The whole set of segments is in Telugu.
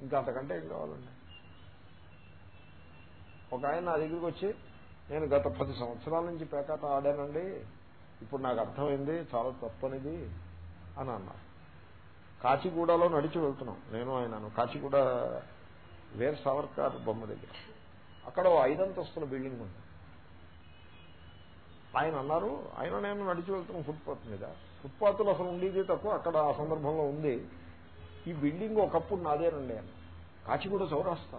ఇంకా అంతకంటే ఏం కావాలండి? ఒక ఆయన నా దగ్గరికి వచ్చి నేను గత పది సంవత్సరాల నుంచి పేకాట ఆడానండి. ఇప్పుడు నాకు అర్థమైంది చాలా తప్పనిది అని అన్నారు. కాచిగూడలో నడిచి వెళ్తున్నాం. నేను ఆయనను కాచిగూడ వేర్ సావర్కర్ బొమ్మ దగ్గర. అక్కడ ఓ ఐదంతస్తుల బిల్డింగ్ ఉంది. ఆయన అన్నారు ఆయన నేను నడిచి వెళ్తున్నాం ఫుట్పాత్ మీద. ఫుట్పాత్లో అసలు ఉండేది తక్కువ. అక్కడ ఆ సందర్భంలో ఉంది. ఈ బిల్డింగ్ ఒకప్పుడు నాదేనండి అని కాచిగూడ చౌరాస్తా.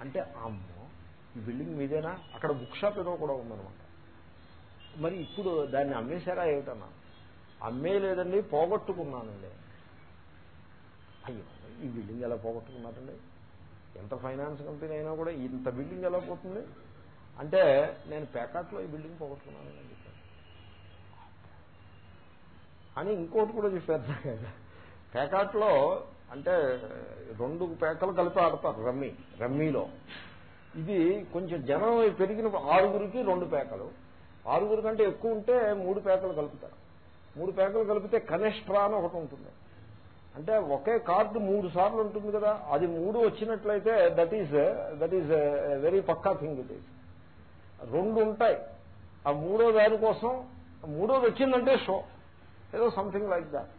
అంటే అమ్మో ఈ బిల్డింగ్ మీదేనా? అక్కడ బుక్ షాప్ ఏదో కూడా ఉందన్నమాట. మరి ఇప్పుడు దాన్ని అమ్మేశారా ఏమిటన్నా? అమ్మే లేదండి పోగొట్టుకున్నానండి. అయ్యో ఈ బిల్డింగ్ ఎలా పోగొట్టుకున్నారండి? ఎంత ఫైనాన్స్ కంపెనీ అయినా కూడా ఇంత బిల్డింగ్ ఎలా పోతుంది? అంటే నేను పేకాట్లో ఈ బిల్డింగ్ పోగొట్టుకున్నానని చెప్పాను అని ఇంకోటి కూడా చెప్పారు. పేకాట్లో అంటే రెండు పేకలు కలిపి ఆడతారు రమ్మీ రమ్మీలో. ఇది కొంచెం జనం పెరిగిన ఆరుగురికి రెండు పేకలు. ఆరుగురి కంటే ఎక్కువ ఉంటే మూడు పేకలు కలుపుతారు. మూడు పేకలు కలిపితే కనిష్ట్రా అని ఒకటి ఉంటుంది. అంటే ఒకే కార్డు మూడు సార్లు ఉంటుంది కదా అది మూడు వచ్చినట్లయితే that is that is very Pakka thing it is రెండు ఉంటాయి. ఆ మూడో దానికోసం మూడోది వచ్చిందంటే షో ఏదో సంథింగ్ లైక్ దాట్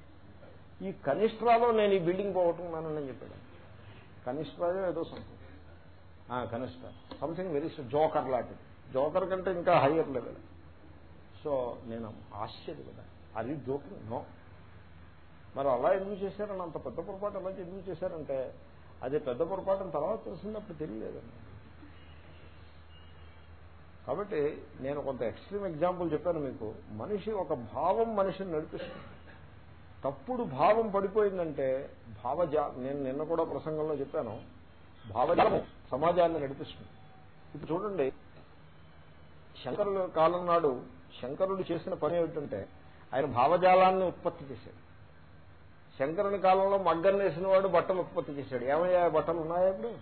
ఈ కనిష్ట్రాలో నేను ఈ బిల్డింగ్ పోగొట్టుకున్నానని చెప్పాడు. కనిష్ట్రాలో ఏదో సంథింగ్. కనిష్ట సంథింగ్ వెరీ జోకర్ లాంటిది. జోకర్ కంటే ఇంకా హయ్యర్ లెవెల్. సో నేను ఆశ్చర్య కదా. అది జోకింగ్? నో. మరి అలా ఎందుకు చేశారని అంత పెద్ద పొరపాటు అలా ఎందుకు చేశారంటే అది పెద్ద పొరపాటు తర్వాత తెలిసినప్పుడు తెలియలేదండి. కాబట్టి నేను కొంత ఎక్స్ట్రీమ్ ఎగ్జాంపుల్ చెప్పాను మీకు. మనిషి ఒక భావం మనిషిని నడిపిస్తుంది. తప్పుడు భావం పడిపోయిందంటే భావజా నేను నిన్న కూడా ప్రసంగంలో చెప్పాను భావజాలం సమాజాన్ని నడిపిస్తుంది. ఇప్పుడు చూడండి శంకరుల కాలం నాడు శంకరుడు చేసిన పని ఏమిటంటే ఆయన భావజాలాన్ని ఉత్పత్తి చేశాడు. శంకరుని కాలంలో మగ్గం వేసిన వాడు బట్టలు ఉత్పత్తి చేశాడు. ఏమయ్యా బట్టలు ఉన్నాయా ఇప్పుడు?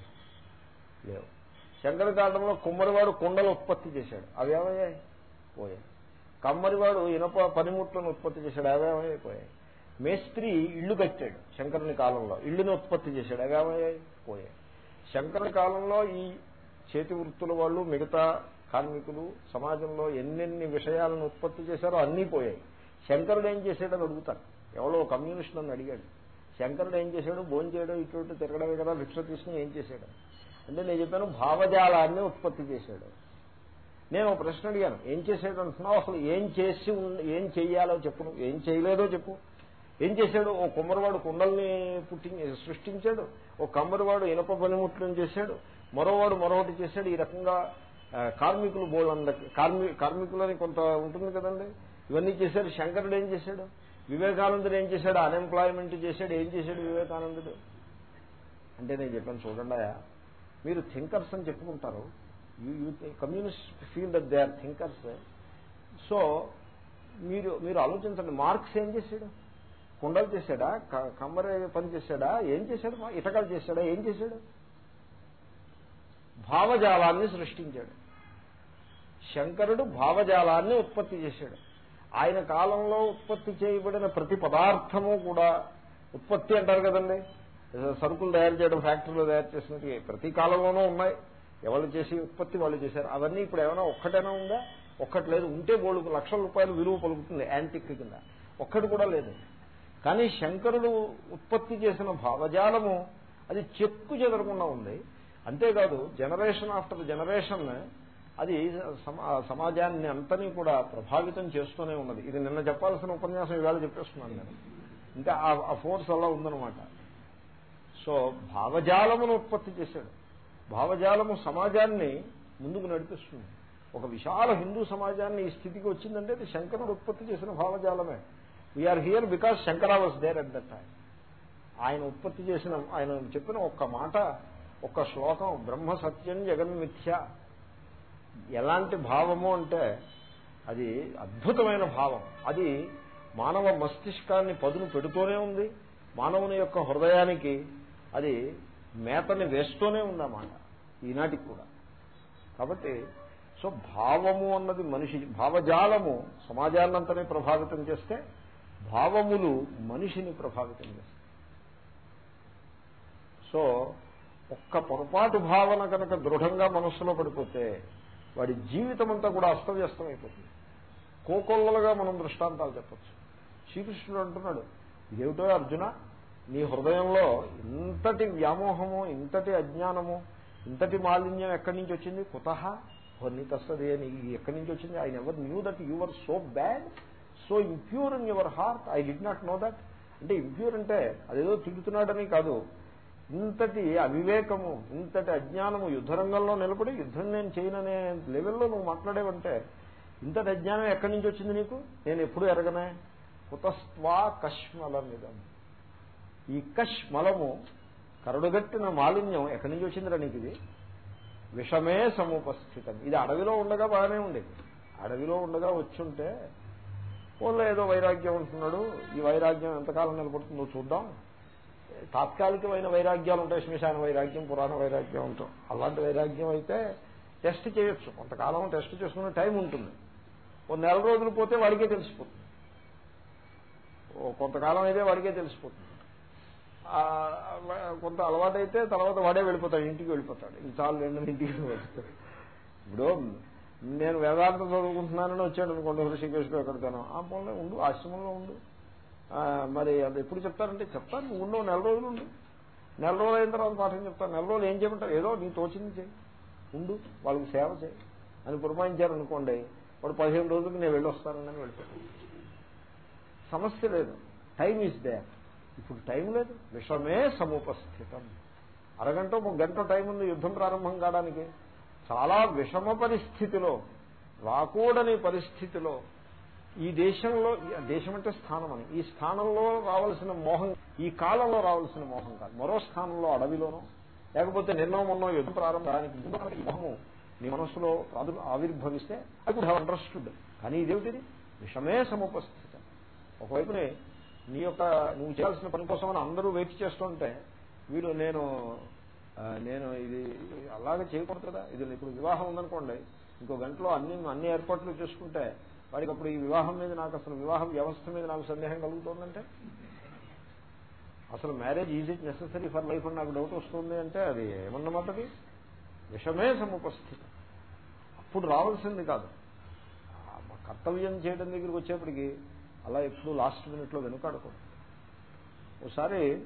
లేవు. శంకర కాలంలో కుమ్మరివాడు కుండలు ఉత్పత్తి చేశాడు. అవి ఏమయ్యాయి పోయాయి. కమ్మరివాడు ఇనప పనిముట్లను ఉత్పత్తి చేశాడు. అవేమయ్యాయి? పోయాయి. మేస్త్రి ఇల్లు కట్టాడు శంకరుని కాలంలో. ఇల్లుని ఉత్పత్తి చేశాడు. అవేమయ్యాయి పోయాయి. శంకరుని కాలంలో ఈ చేతి వృత్తుల వాళ్ళు మిగతా కార్మికులు సమాజంలో ఎన్నెన్ని విషయాలను ఉత్పత్తి చేశారో అన్నీ పోయాయి. శంకరుడు ఏం చేశాడని అడుగుతారు. ఎవరో కమ్యూనిస్ట్ అని అడిగాడు. శంకరుడు ఏం చేశాడు? భోజనం చేయడం ఇటువంటి తిరగడమే కదా భిక్ష తీసుకుని ఏం చేశాడు? అంటే నేను చెప్పాను భావజాలాన్ని ఉత్పత్తి చేశాడు. నేను ఒక ప్రశ్న అడిగాను. ఏం చేశాడు అంటున్నావు? అసలు ఏం చేసి ఏం చెయ్యాలో చెప్పు ఏం చేయలేదో చెప్పు. ఏం చేశాడు? ఓ కుమ్మరివాడు కుండల్ని పుట్టి సృష్టించాడు. ఓ కమ్మరివాడు ఇనప పనిముట్లను చేశాడు. మరోవాడు మరొకటి చేశాడు. ఈ రకంగా కార్మికులు బోళ్ళందరికి కార్మి కార్మికులని కొంత ఉంటుంది కదండి? ఇవన్నీ చేశాడు. శంకరుడు ఏం చేశాడు? వివేకానందుడు ఏం చేశాడు? అన్ఎంప్లాయ్మెంట్ చేశాడు. ఏం చేశాడు వివేకానందుడు? అంటే నేను చెప్పాను చూడండి మీరు థింకర్స్ అని చెప్పుకుంటారు. Communist feel that they are thinkers. So మీరు మీరు ఆలోచించండి. మార్క్స్ ఏం చేశాడు? కుండలు చేశాడా? కమ్మరే పని చేశాడా? ఏం చేశాడు? ఇటకాలు చేశాడా? ఏం చేశాడు? భావజాలాన్ని సృష్టించాడు. శంకరుడు భావజాలాన్ని ఉత్పత్తి చేశాడు. ఆయన కాలంలో ఉత్పత్తి చేయబడిన ప్రతి పదార్థము కూడా ఉత్పత్తి అంటారు కదండి. సరుకులు తయారు చేయడం ఫ్యాక్టరీలో తయారు చేసినట్టు ప్రతి కాలంలోనూ ఉన్నాయి. ఎవరు చేసి ఉత్పత్తి వాళ్ళు చేశారు. అవన్నీ ఇప్పుడు ఏమైనా ఒక్కటైనా ఉందా? ఒక్కటి లేదు. ఉంటే బోళ్ళు లక్షల రూపాయలు విలువ పలుకుతుంది యాంటిక్ కింద. ఒక్కటి కూడా లేదు. కానీ శంకరుడు ఉత్పత్తి చేసిన భావజాలము అది చెక్కు చెదరకుండా ఉంది. అంతేకాదు జనరేషన్ ఆఫ్టర్ జనరేషన్ అది సమాజాన్ని అంతని కూడా ప్రభావితం చేస్తూనే ఉన్నది. ఇది నిన్న చెప్పాల్సిన ఉపన్యాసం ఇవాళ చెప్పేస్తున్నాను నేను. ఇంకా ఆ ఫోర్స్ అలా ఉందన్నమాట. సో భావజాలమును ఉత్పత్తి చేశాడు. భావజాలము సమాజాన్ని ముందుకు నడిపిస్తుంది. ఒక విశాల హిందూ సమాజాన్ని ఈ స్థితికి వచ్చిందంటే అది శంకరుడు ఉత్పత్తి చేసిన భావజాలమే. We're here because Shankara was there at that time ఆయన ఉత్పత్తి చేసిన ఆయన చెప్పిన ఒక్క మాట ఒక్క శ్లోకం బ్రహ్మ సత్యం జగన్మిథ్య ఎలాంటి భావము అంటే అది అద్భుతమైన భావం. అది మానవ మస్తిష్కాన్ని పదును పెడుతూనే ఉంది. మానవుని యొక్క హృదయానికి అది మేతని వేస్తూనే ఉందన్నమాట. ఈనాటికి కూడా. కాబట్టి సో భావము అన్నది మనిషి భావజాలము సమాజాన్నంతనే ప్రభావితం చేస్తే భావములు మనిషిని ప్రభావితం చేస్తాయి. సో ఒక్క పొరపాటు భావన కనుక దృఢంగా మనస్సులో పడిపోతే వాడి జీవితం అంతా కూడా అస్తవ్యస్తమైపోతుంది. కోకొల్లలుగా మనం దృష్టాంతాలు చెప్పచ్చు. శ్రీకృష్ణుడు అంటున్నాడు ఇదేమిటో అర్జున నీ హృదయంలో ఇంతటి వ్యామోహము ఇంతటి అజ్ఞానము ఇంతటి మాలిన్యం ఎక్కడి నుంచి వచ్చింది? కుతహ కొన్ని తస్తది అని ఎక్కడి నుంచి వచ్చింది? I never knew that your so bad. So impure in your heart I did not know that అంటే ఇంప్యూర్ అంటే అదేదో తిడుతున్నాడని కాదు. ఇంతటి అవివేకము ఇంతటి అజ్ఞానము యుద్ధరంగంలో నిలబడి యుద్ధం నేను చేయననే లెవెల్లో నువ్వు మాట్లాడేవంటే ఇంతటి అజ్ఞానం ఎక్కడి నుంచి వచ్చింది నీకు? నేను ఎప్పుడు ఎరగనే. కుతస్వా కష్మలమిదం. ఈ కష్మలము కరడుగట్టిన మాలిన్యం ఎక్కడి నుంచి వచ్చిందిరా నీకు ఇది? విషమే సముపస్థితం. ఇది అడవిలో ఉండగా బాగానే ఉండేది. అడవిలో ఉండగా వచ్చుంటే ఊళ్ళో ఏదో వైరాగ్యం ఉంటున్నాడు. ఈ వైరాగ్యం ఎంతకాలం నిలబడుతుందో చూద్దాం. తాత్కాలికమైన వైరాగ్యాలు ఉంటాయి. శ్మశాన వైరాగ్యం పురాణ వైరాగ్యం ఉంటాం అలాంటి వైరాగ్యం అయితే టెస్ట్ చేయొచ్చు. కొంతకాలం టెస్ట్ చేసుకునే టైం ఉంటుంది. ఓ నెల రోజులు పోతే వాడికే తెలిసిపోతుంది. ఓ కొంతకాలం అయితే వాడికే తెలిసిపోతుంది. కొంత అలవాటైతే తర్వాత వాడే వెళ్ళిపోతాడు. ఇంటికి వెళ్ళిపోతాడు. ఇంకా చాలు రెండు ఇంటికి వెళ్ళిపోతాడు. ఇప్పుడు నేను వేదాంతం చదువుకుంటున్నానని వచ్చాడు అనుకోండి హృషికేశ్లో ఎక్కడికైనా ఆ పనులే ఉండు ఆశ్రమంలో ఉండు. మరి అది ఎప్పుడు చెప్తారంటే చెప్తాను నువ్వు ఉండవు నెల రోజులు ఉండు. నెల రోజులు అయిన తర్వాత పాఠం చెప్తాను. నెల రోజులు ఏం చేయమంటారు? ఏదో నీ తోచింది చేయి. ఉండు వాళ్ళకి సేవ చేయి. అని పురమాయించారు అనుకోండి వాడు పదిహేను రోజులకి నేను వెళ్ళొస్తానని వెళ్ళిపోతాను సమస్య లేదు. టైం ఈజ్ దే ఇప్పుడు టైం లేదు. విషమే సముపస్థితం. అరగంట ఒక గంట టైం ఉంది యుద్ధం ప్రారంభం కావడానికి. చాలా విషమ పరిస్థితిలో రాకూడని పరిస్థితిలో ఈ దేశంలో దేశం అంటే స్థానం అని. ఈ స్థానంలో రావాల్సిన మోహం ఈ కాలంలో రావాల్సిన మోహం కాదు. మరో స్థానంలో అడవిలోనో లేకపోతే నిన్నో మొన్నో యుద్ధం ప్రారంభానికి మోహము నీ మనస్సులో ఆవిర్భవిస్తే ఐ కుడ్ హ్యావ్ అండర్స్టూడ్ కానీ ఇదేమిటిది? విషమే సముపస్థితి. ఒకవైపునే నీ యొక్క నువ్వు చేయాల్సిన పని కోసం అందరూ వెయిట్ చేస్తుంటే వీడు నేను నేను ఇది అలాగే చేయకూడదు కదా. ఇది ఇప్పుడు వివాహం ఉందనుకోండి ఇంకో గంటలో అన్ని అన్ని ఏర్పాట్లు చేసుకుంటే వాడికి అప్పుడు ఈ వివాహం మీద నాకు అసలు వివాహ వ్యవస్థ మీద నాకు సందేహం కలుగుతుందంటే? అసలు marriage is it necessary for life అని నాకు డౌట్ వస్తుంది అంటే అది ఏమన్నమాటది? విషమే సముపస్థితి. అప్పుడు రావాల్సింది కాదు. కర్తవ్యం చేయడం దగ్గరికి వచ్చేప్పటికి అలా ఎప్పుడు లాస్ట్ మినిట్లో వెనుకాడకూడదు. ఒకసారి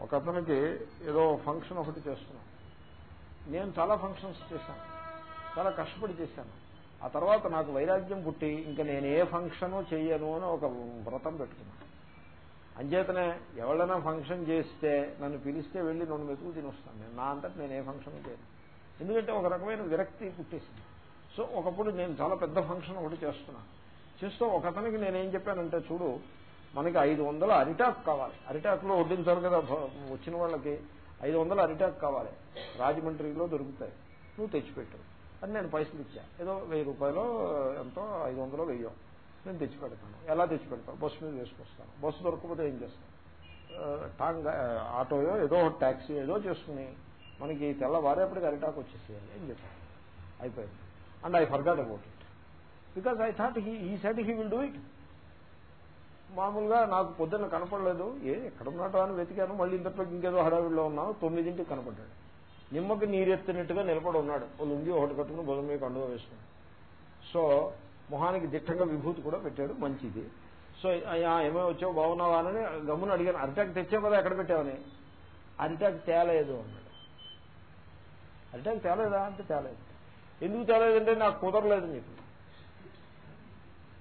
ఒక అతనికి ఏదో ఫంక్షన్ ఒకటి చేస్తున్నాం. నేను చాలా ఫంక్షన్స్ చేశాను. చాలా కష్టపడి చేశాను. ఆ తర్వాత నాకు వైరాగ్యం పుట్టి ఇంకా నేను ఏ ఫంక్షను చెయ్యను అని ఒక వ్రతం పెట్టుకున్నాను. అంచేతనే ఎవరైనా ఫంక్షన్ చేస్తే నన్ను పిలిస్తే వెళ్ళి నన్ను మెతుకు తినొస్తాను. నేను నా అంతటి నేను ఏ ఫంక్షన్ చేయను. ఎందుకంటే ఒక రకమైన విరక్తి పుట్టేసింది. సో ఒకప్పుడు నేను చాలా పెద్ద ఫంక్షన్ ఒకటి చేస్తున్నాను. చేస్తూ ఒక అతనికి నేనేం చెప్పానంటే చూడు మనకి ఐదు వందల అరిటాక్ కావాలి. అరిటాకులో వడ్డించాలి కదా వచ్చిన వాళ్ళకి ఐదు వందల అరిటాక్ కావాలి. రాజమండ్రిలో దొరుకుతాయి. నువ్వు తెచ్చిపెట్టు. అని నేను పైసలు ఇచ్చా. ఏదో వెయ్యి రూపాయలు ఎంతో ఐదు వందలు వెయ్యో. నేను తెచ్చి పెడతాను ఎలా తెచ్చి పెడతాను బస్సు మీద వేసుకొస్తాను బస్సు దొరకకపోతే ఏం చేస్తాను టాంగ్ ఆటోయో ఏదో ట్యాక్సీ ఏదో చేసుకుని మనకి తెల్లవారేపటికి అరిటాక్ వచ్చేసేయాలి. ఏం చెప్పాను అయిపోయింది. And I forgot about it because I thought he ఈ side he will do it మామూలుగా నాకు పొద్దున్న కనపడలేదు. ఏ ఎక్కడ అని వెతికాను. మళ్ళీ ఇంతట్లో ఇంకేదో హడావిడిలో ఉన్నాను. తొమ్మిదింటికి కనపడ్డాడు. నిమ్మకి నీరెత్తినట్టుగా నిలబడి ఉన్నాడు. లుంగి ఒకటి కట్టుకుని బుధం మీద కండుగా వేసుకున్నాడు. సో మొహానికి దిట్టంగా విభూతి కూడా పెట్టాడు. మంచిది. సో ఏమో వచ్చావు బాగున్నావా అని గమ్మున అడిగాను. అరిటాక్ తెచ్చే కదా ఎక్కడ పెట్టావని. అరిటాక్ తేలేదు అన్నాడు. అరిటాక్ తేలేదా? అంటే తేలేదు. ఎందుకు తేలేదంటే నాకు కుదరలేదు మీకు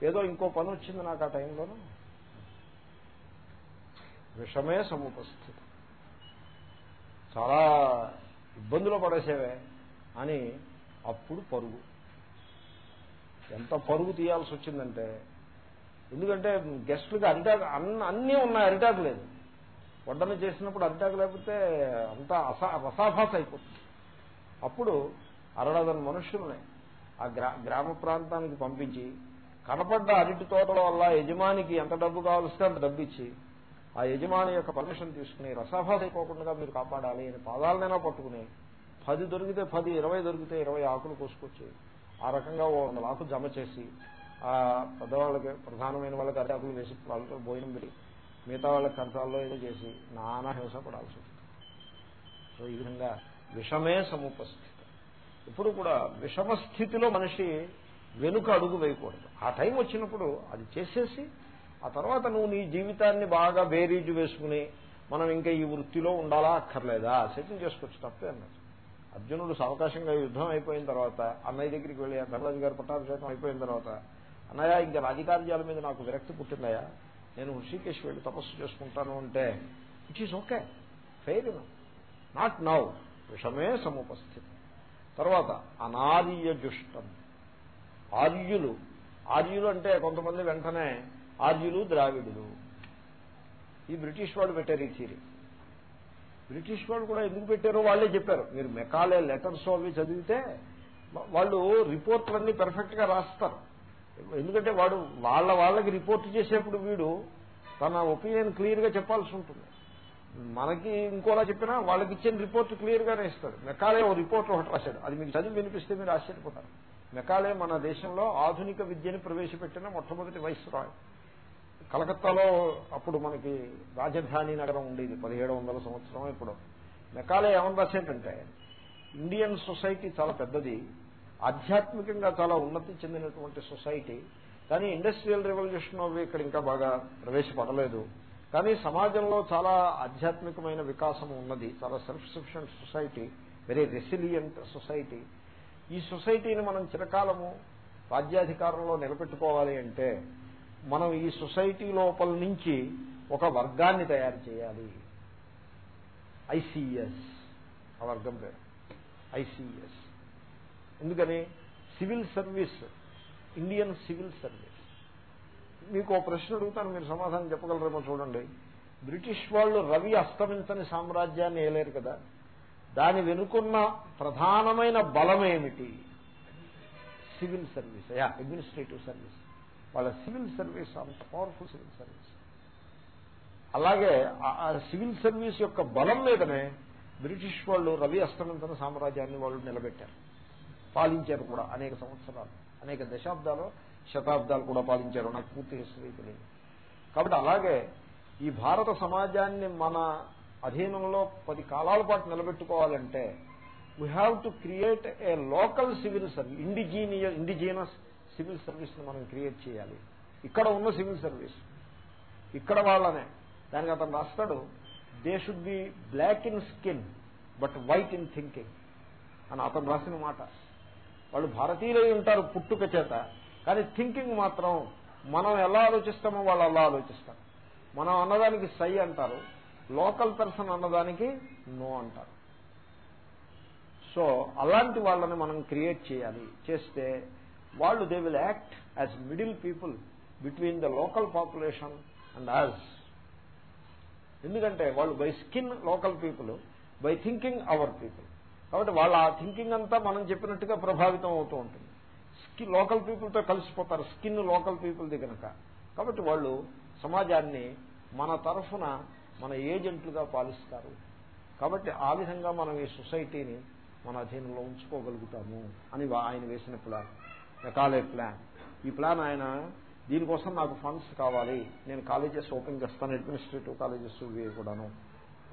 ఏదో ఇంకో పని వచ్చింది నాకు ఆ టైంలోనూ. విషమే సముపస్థితి. చాలా ఇబ్బందులు పడేసేవే అని అప్పుడు పరుగు. ఎంత పరుగు తీయాల్సి వచ్చిందంటే ఎందుకంటే గెస్టులకి అరిటాకు అన్న అన్నీ ఉన్నాయి అరిటాకు లేదు. వడ్డన చేసినప్పుడు అరిటాకు లేకపోతే అంతా అసా రసాభాస అయిపోతుంది. అప్పుడు అరడదన మనుషుల్ని ఆ గ్రా గ్రామ ప్రాంతానికి పంపించి కనపడ్డ అరటి తోటల వల్ల యజమానికి ఎంత డబ్బు కావలిస్తే అంత డబ్బు ఇచ్చి ఆ యజమాని యొక్క పర్మిషన్ తీసుకుని రసాభాస అయిపోకుండా మీరు కాపాడాలి అని పాదాలనైనా పట్టుకుని పది దొరికితే పది ఇరవై దొరికితే ఇరవై ఆకులు కోసుకొచ్చి ఆ రకంగా ఓ వందల ఆకులు జమ చేసి ఆ పెద్దవాళ్ళకి ప్రధానమైన వాళ్ళకి అరిటాకులు వేసి వాళ్ళతో భోజనం పెట్టి మిగతా వాళ్ళ కంచాల్లో ఏదో చేసి నానా హింస పడాల్సి వస్తుంది. సో ఈ విధంగా విషమే సముపస్థితి. ఇప్పుడు కూడా విషమ స్థితిలో మనిషి వెనుక అడుగు వేయకూడదు. ఆ టైం వచ్చినప్పుడు అది చేసేసి ఆ తర్వాత నువ్వు నీ జీవితాన్ని బాగా బేరీజు వేసుకుని మనం ఇంకా ఈ వృత్తిలో ఉండాలా అక్కర్లేదా? సెటిల్ చేసుకోవచ్చు తప్పే అన్నాడు అర్జునుడు సవకాశంగా యుద్ధం అయిపోయిన తర్వాత అన్నయ్య దగ్గరికి వెళ్ళి ధర్మరాజు గారి పట్టాభిషేకం అయిపోయిన తర్వాత అన్నయ్య ఇంకా రాజకార్యాల మీద నాకు విరక్తి పుట్టిందయ్యా. నేను హృషికేశ్ వెళ్ళి తపస్సు చేసుకుంటాను అంటే it is okay fair not now విషమే సముపస్థితి. తర్వాత అనార్య జుష్టం ఆర్యులు. ఆర్యులు అంటే కొంతమంది వెంటనే ఆర్యులు ద్రావిడులు. ఈ బ్రిటిష్ వాళ్ళు పెట్టారు ఈ థీరీ. బ్రిటిష్ వాళ్ళు కూడా ఎందుకు పెట్టారో వాళ్ళే చెప్పారు. మీరు మెకాలే లెటర్స్ అవి చదివితే వాళ్ళు రిపోర్ట్లన్నీ పెర్ఫెక్ట్గా రాస్తారు. ఎందుకంటే వాడు వాళ్ళ వాళ్ళకి రిపోర్ట్ చేసేప్పుడు వీడు తన ఒపీనియన్ క్లియర్గా చెప్పాల్సి ఉంటుంది. మనకి ఇంకోలా చెప్పినా వాళ్ళకి ఇచ్చిన రిపోర్ట్ క్లియర్ గానే ఇస్తాడు. మెకాలే ఓ రిపోర్ట్ ఒకటి రాశాడు. అది మీకు చదివి వినిపిస్తే మీరు ఆశ్చర్యపోతారు. మెకాలే మన దేశంలో ఆధునిక విద్యని ప్రవేశపెట్టిన మొట్టమొదటి వైస్రాయ్. కలకత్తాలో అప్పుడు మనకి రాజధాని నగరం ఉండేది పదిహేడు వందల సంవత్సరం ఇప్పుడు మెకాలే ఏమని రాసేటంటే ఇండియన్ సొసైటీ చాలా పెద్దది ఆధ్యాత్మికంగా చాలా ఉన్నతి చెందినటువంటి సొసైటీ కానీ ఇండస్ట్రియల్ రెవల్యూషన్ అవి ఇక్కడ ఇంకా బాగా ప్రవేశపడలేదు. కానీ సమాజంలో చాలా ఆధ్యాత్మికమైన వికాసం ఉన్నది చాలా self sufficient society very resilient society ఈ సొసైటీని మనం చిరకాలము రాజ్యాధికారంలో నిలబెట్టుకోవాలి అంటే మనం ఈ సొసైటీ లోపల నుంచి ఒక వర్గాన్ని తయారు చేయాలి. ఐసీఎస్ ఆ వర్గం పేరు. ఐసీఎస్ ఎందుకని? Civil service. Indian civil service. మీకు ఒక ప్రశ్న అడుగుతాను మీరు సమాధానం చెప్పగలరేమో చూడండి. బ్రిటిష్ వాళ్ళు రవి అస్తమించని సామ్రాజ్యాన్ని వేయలేరు కదా. దాని వెనుకున్న ప్రధానమైన బలం ఏమిటి civil service. Yeah administrative service. వాళ్ళ సివిల్ సర్వీస్ అంత పవర్ఫుల్ సివిల్ సర్వీస్. అలాగే ఆ సివిల్ సర్వీస్ యొక్క బలం మీదనే బ్రిటిష్ వాళ్ళు రవి అస్తమంతన సామ్రాజ్యాన్ని వాళ్ళు నిలబెట్టారు. పాలించారు కూడా అనేక సంవత్సరాలు అనేక దశాబ్దాలు శతాబ్దాలు కూడా పాలించారు నాకు పూర్తి హిస్టరీ తెలియదు. కాబట్టి అలాగే ఈ భారత సమాజాన్ని మన అధీనంలో పది కాలాల పాటు నిలబెట్టుకోవాలంటే we have to create a local civil service indigenous indigenous civil సర్వీస్ని మనం క్రియేట్ చేయాలి. ఇక్కడ ఉన్న సివిల్ సర్వీస్. ఇక్కడ వాళ్ళనే. దానికి అతను రాస్తాడు they should be black in skin but white in thinking అని అతను రాసిన మాట. వాళ్ళు భారతీయులై ఉంటారు పుట్టుక చేత కానీ థింకింగ్ మాత్రం మనం ఎలా ఆలోచిస్తామో వాళ్ళు అలా ఆలోచిస్తారు. మనం అన్నదానికి సై అంటారు లోకల్ పర్సన్ అన్నదానికి నో అంటారు. సో అలాంటి వాళ్ళని మనం క్రియేట్ చేయాలి. చేస్తే వాళ్ళు they will act as middle people between the local population and us ఎందుకంటే వాళ్ళు by skin local people by thinking our people కాబట్టి వాళ్ళ ఆ థింకింగ్ అంతా మనం చెప్పినట్టుగా ప్రభావితం అవుతూ ఉంటుంది. స్కిన్ లోకల్ పీపుల్తో కలిసిపోతారు స్కిన్ లోకల్ పీపుల్ది కనుక కాబట్టి వాళ్ళు సమాజాన్ని మన తరఫున మన ఏజెంట్లుగా పాలిస్తారు. కాబట్టి ఆ విధంగా మనం ఈ సొసైటీని మన అధీనంలో ఉంచుకోగలుగుతాము అని ఆయన వేసిన ప్లాన్ ఎకాలే ప్లాన్ ఈ ప్లాన్ ఆయన దీనికోసం నాకు ఫండ్స్ కావాలి. నేను కాలేజెస్ ఓపెన్ చేస్తాను అడ్మినిస్ట్రేటివ్ కాలేజెస్ ఇవి కూడాను.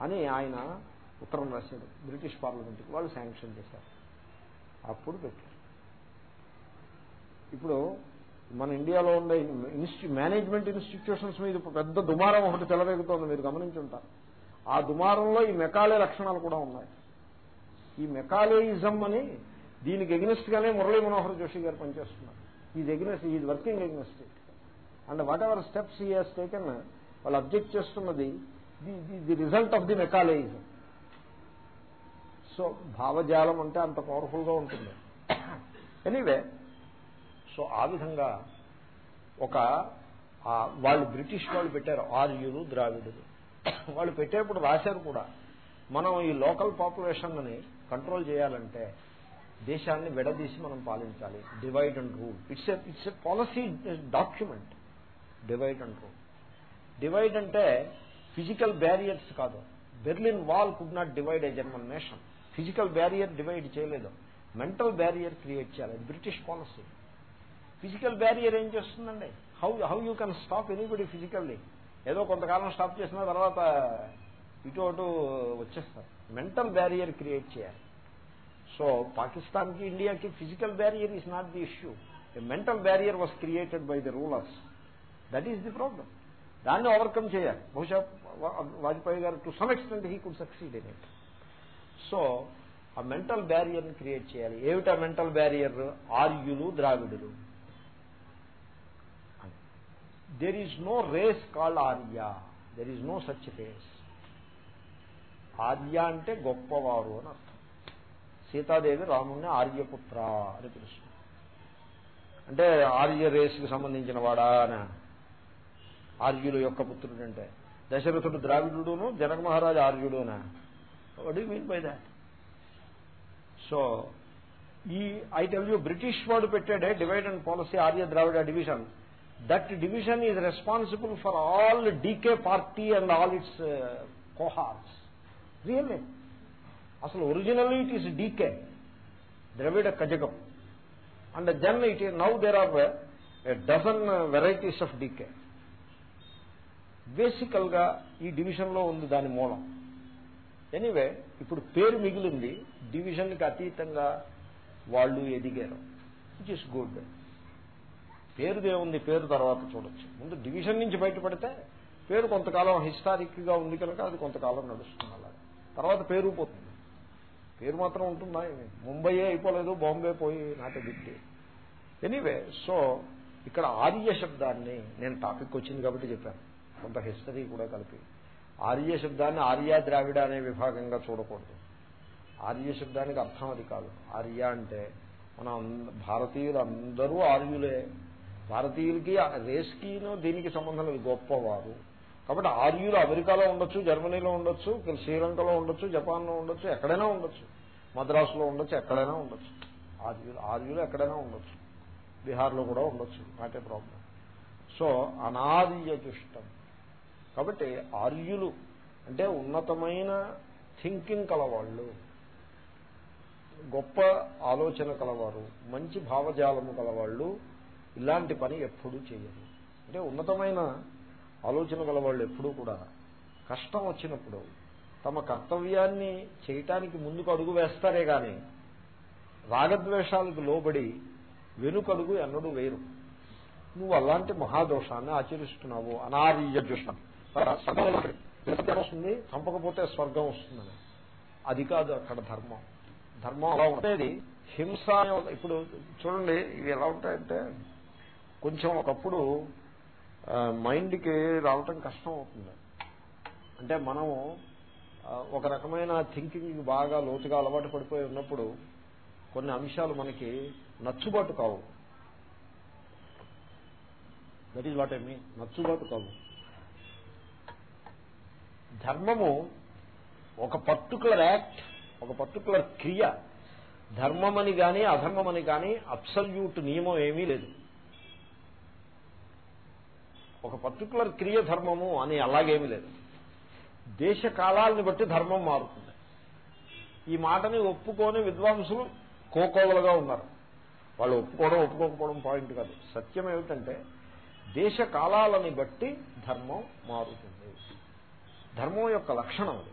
అని ఆయన ఉత్తరం రాశాడు. బ్రిటిష్ పార్లమెంట్కి వాళ్ళు శాంక్షన్ చేశారు. అప్పుడు పెట్టారు. ఇప్పుడు మన ఇండియాలో ఉండే ఇన్స్టి మేనేజ్మెంట్ ఇన్స్టిట్యూషన్స్ మీద పెద్ద దుమారం ఒకటి తెలవేగుతోంది మీరు గమనించుంటారు. ఆ దుమారంలో ఈ మెకాలే లక్షణాలు కూడా ఉన్నాయి. ఈ మెకాలేయిజం అని దీనికి ఎగ్నెస్ట్ గానే మురళీ మనోహర్ జోషి గారు పనిచేస్తున్నారు. Is against is working against and whatever steps he has taken వాళ్ళు అబ్జెక్ట్ చేస్తున్నది the the result of the Macaulayism so భావజాలం అంటే అంత పవర్ఫుల్గా ఉంటుంది. ఎనీవే సో ఆ విధంగా ఒక వాళ్ళు బ్రిటిష్ వాళ్ళు పెట్టారు ఆర్యులు ద్రావిడులు. వాళ్ళు పెట్టేప్పుడు రాశారు కూడా మనం ఈ లోకల్ పాపులేషన్ని కంట్రోల్ చేయాలంటే దేశాన్ని విడదీసి మనం పాలించాలి. Divide and rule it's it's a policy document divide and rule divide అంటే ఫిజికల్ బ్యారియర్స్ కాదు. Berlin wall could not divide a German nation physical barrier divide చేయలేదు. మెంటల్ బ్యారియర్ క్రియేట్ చేయాలి. బ్రిటిష్ పాలసీ ఫిజికల్ బ్యారియర్ ఏం చేస్తుందండి? How how you can stop anybody physically ఏదో కొంతకాలం స్టాప్ చేసిన తర్వాత ఇటు అటు వచ్చేస్తారు. మెంటల్ బ్యారియర్ క్రియేట్ చేయాలి. సో పాకిస్తాన్కి ఇండియాకి physical barrier is not the issue the mental barrier was created by the rulers that is the problem దాన్ని ఓవర్కమ్ చేయాలి. బహుశా వాజ్పేయి గారు to some extent he could succeed in it so ఆ మెంటల్ బ్యారియర్ని క్రియేట్ చేయాలి. ఏమిటా మెంటల్ బ్యారియర్ ఆర్యులు ద్రావిడులు. There is no race called Arya. There is no such race Arya అంటే గొప్పవారు అని అర్థం. సీతాదేవి రాముణ్ణి ఆర్యపుత్ర అని పిలుస్తుంది. అంటే ఆర్య రేస్కి సంబంధించిన వాడా అని ఆర్యుడు యొక్క పుత్రుడు అంటే. దశరథుడు ద్రావిడును జనక మహారాజు ఆర్యుడునా. What you mean by that so ఈ ఐ టెల్ యూ బ్రిటిష్ వాడు పెట్టాడే divide and policy Arya Dravida division that division is responsible for all DK party and all its cohorts really అసలు originally it is DK Dravida Kazhagam. And then it now there are dozen varieties of DK బేసికల్గా ఈ డివిజన్లో ఉంది దాని మూలం. ఎనీవే ఇప్పుడు పేరు మిగిలింది డివిజన్కి అతీతంగా వాళ్ళు ఎదిగారు. విచ్ ఇస్ గుడ్ పేరుదేముంది పేరు తర్వాత చూడొచ్చు. ముందు డివిజన్ నుంచి బయటపడితే పేరు కొంతకాలం హిస్టారిక్గా ఉంది కనుక అది కొంతకాలం నడుస్తుంది అలా తర్వాత పేరు పోతుంది. పేరు మాత్రం ఉంటుందా ముంబయే అయిపోలేదు బాంబే పోయి నాట దిట్టి ఎనీవే సో ఇక్కడ ఆర్య శబ్దాన్ని నేను టాపిక్ వచ్చింది కాబట్టి చెప్పాను. కొంత హిస్టరీ కూడా కలిపి. ఆర్య శబ్దాన్ని ఆర్య ద్రావిడ అనే విభాగంగా చూడకూడదు. ఆర్య శబ్దానికి అర్థం అది కాదు. ఆర్య అంటే మన భారతీయులు అందరూ ఆర్యులే. భారతీయులకి రేస్కిను దీనికి సంబంధం లేదు గొప్పవారు. కాబట్టి ఆర్యులు అమెరికాలో ఉండొచ్చు జర్మనీలో ఉండొచ్చు శ్రీలంకలో ఉండొచ్చు జపాన్లో ఉండొచ్చు ఎక్కడైనా ఉండొచ్చు. మద్రాసులో ఉండొచ్చు ఎక్కడైనా ఉండొచ్చు. ఆర్యులు ఆర్యులు ఎక్కడైనా ఉండొచ్చు. బీహార్లో కూడా ఉండొచ్చు నాటే ప్రాబ్లం. సో అనార్యజుష్టం కాబట్టి ఆర్యులు అంటే ఉన్నతమైన థింకింగ్ కలవాళ్ళు గొప్ప ఆలోచన కలవారు మంచి భావజాలము కలవాళ్ళు ఇలాంటి పని ఎప్పుడూ చేయరు. అంటే ఉన్నతమైన ఆలోచన గలవాళ్ళు ఎప్పుడూ కూడా కష్టం వచ్చినప్పుడు తమ కర్తవ్యాన్ని చేయటానికి ముందుకు అడుగు వేస్తారే గాని రాగద్వేషాలకు లోబడి వెనుకడుగు ఎన్నడూ వేరు. నువ్వు అలాంటి మహాదోషాన్ని ఆచరిస్తున్నావు. అనార్య దోషం వస్తుంది చంపకపోతే స్వర్గం వస్తుందని. అది కాదు అక్కడ ధర్మం. ధర్మం అలా ఉండేది. హింస ఇప్పుడు చూడండి ఇవి ఎలా ఉంటాయంటే కొంచెం ఒకప్పుడు మైండ్కి రావటం కష్టం అవుతుంది. అంటే మనము ఒక రకమైన థింకింగ్ బాగా లోతుగా అలవాటు పడిపోయి ఉన్నప్పుడు కొన్ని అంశాలు మనకి నచ్చుబాటు కావు. That is what I mean నచ్చుబాటు కావు. ధర్మము ఒక పర్టికులర్ యాక్ట్ ఒక పర్టికులర్ క్రియ. ధర్మమని కానీ అధర్మమని కానీ అబ్సల్యూట్ నియమం ఏమీ లేదు. ఒక పర్టికులర్ క్రియ ధర్మము అని అలాగేమీ లేదు. దేశ కాలాలను బట్టి ధర్మం మారుతుంది. ఈ మాటని ఒప్పుకోని విద్వాంసులు కోకోవలుగా ఉన్నారు. వాళ్ళు ఒప్పుకోవడం ఒప్పుకోకపోవడం పాయింట్ కాదు. సత్యం ఏమిటంటే దేశ కాలాలని బట్టి ధర్మం మారుతుంది. ధర్మం యొక్క లక్షణం అది.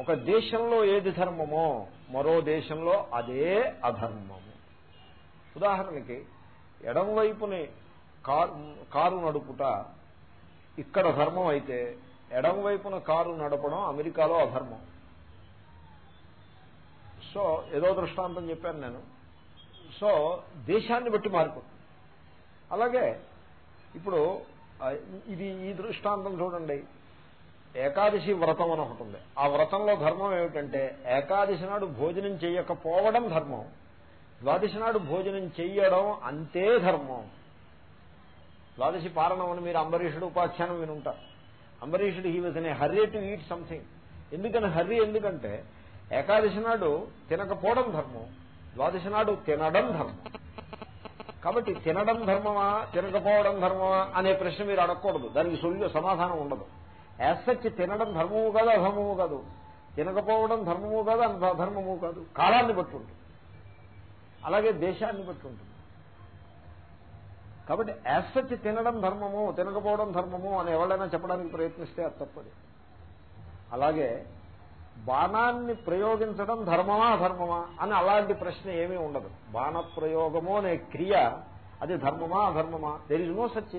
ఒక దేశంలో ఏది ధర్మమో మరో దేశంలో అదే అధర్మము. ఉదాహరణకి ఎడం వైపుని కారు కారు నడుపుట ఇక్కడ ధర్మం అయితే ఎడం వైపున కారు నడపడం అమెరికాలో అధర్మం. సో ఏదో దృష్టాంతం చెప్పాను నేను. సో దేశాన్ని బట్టి మారిపోతుంది. అలాగే ఇప్పుడు ఇది ఈ దృష్టాంతం చూడండి. ఏకాదశి వ్రతం అని ఒకటి ఉంది. ఆ వ్రతంలో ధర్మం ఏమిటంటే ఏకాదశి నాడు భోజనం చేయకపోవడం ధర్మం. ద్వాదశి నాడు భోజనం చెయ్యడం అంతే ధర్మం. ద్వాదశి పారణం అని మీరు అంబరీషుడు ఉపాఖ్యానం వినుంటారు. అంబరీషుడు హీ వాజ్ అనే హర్రీ టు ఈట్ సంథింగ్ ఎందుకని హర్రీ ఎందుకంటే ఏకాదశి నాడు తినకపోవడం ధర్మం ద్వాదశి నాడు తినడం ధర్మం. కాబట్టి తినడం ధర్మమా తినకపోవడం ధర్మమా అనే ప్రశ్న మీరు అడగకూడదు. దానికి సొల్యూ సమాధానం ఉండదు. యాసచ్చి తినడం ధర్మము కాదు అధర్మము కాదు? తినకపోవడం ధర్మము కాదు అధర్మము కాదు? కాలాన్ని బట్టి ఉంటుంది. అలాగే దేశాన్ని బట్టి ఉంటుంది. కాబట్టి యాసెట్ తినడం ధర్మము తినకపోవడం ధర్మము అని ఎవరైనా చెప్పడానికి ప్రయత్నిస్తే అది తప్పది. అలాగే బాణాన్ని ప్రయోగించడం ధర్మమా అధర్మమా అని అలాంటి ప్రశ్న ఏమీ ఉండదు. బాణ ప్రయోగము అనే క్రియ అది ధర్మమా అధర్మమా there is no such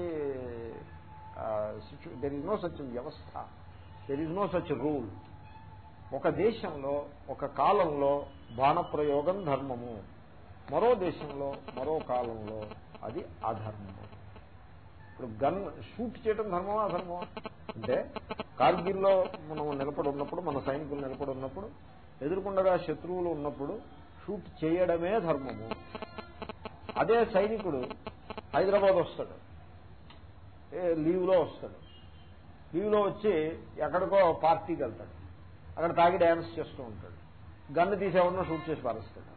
there is no such వ్యవస్థ. There is no such rule ఒక దేశంలో ఒక కాలంలో బాణప్రయోగం ధర్మము. మరో దేశంలో మరో కాలంలో అది అధర్మము. ఇప్పుడు గన్ షూట్ చేయడం ధర్మమా అధర్మమా? అంటే కార్గిల్లో మనం నిలబడి ఉన్నప్పుడు మన సైనికులు నిలబడి ఉన్నప్పుడు ఎదుర్కొండగా శత్రువులు ఉన్నప్పుడు షూట్ చేయడమే ధర్మము. అదే సైనికుడు హైదరాబాద్ వస్తాడు. లీవ్లో వస్తాడు. లీవ్లో వచ్చి ఎక్కడికో పార్టీకి వెళ్తాడు. అక్కడ తాగి డ్యాన్స్ చేస్తూ ఉంటాడు. గన్ను తీసేవన్నా షూట్ చేసి పారేస్తాడు.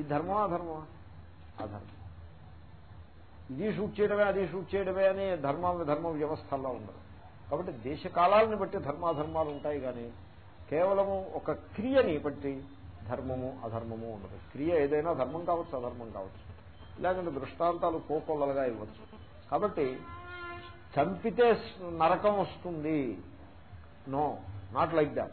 ఇది ధర్మమా అధర్మమా? అధర్మం. ఇది షూట్ చేయడమే అది షూట్ చేయడమే అనే ధర్మ ధర్మ వ్యవస్థల్లో ఉండదు. కాబట్టి దేశ కాలాలను బట్టి ధర్మాధర్మాలు ఉంటాయి కానీ కేవలము ఒక క్రియని బట్టి ధర్మము అధర్మము ఉండదు. క్రియ ఏదైనా ధర్మం కావచ్చు అధర్మం కావచ్చు. ఇలాగంటే దృష్టాంతాలు కోకొల్లలుగా ఇవ్వచ్చు. కాబట్టి చంపితే నరకం వస్తుంది. No not like that.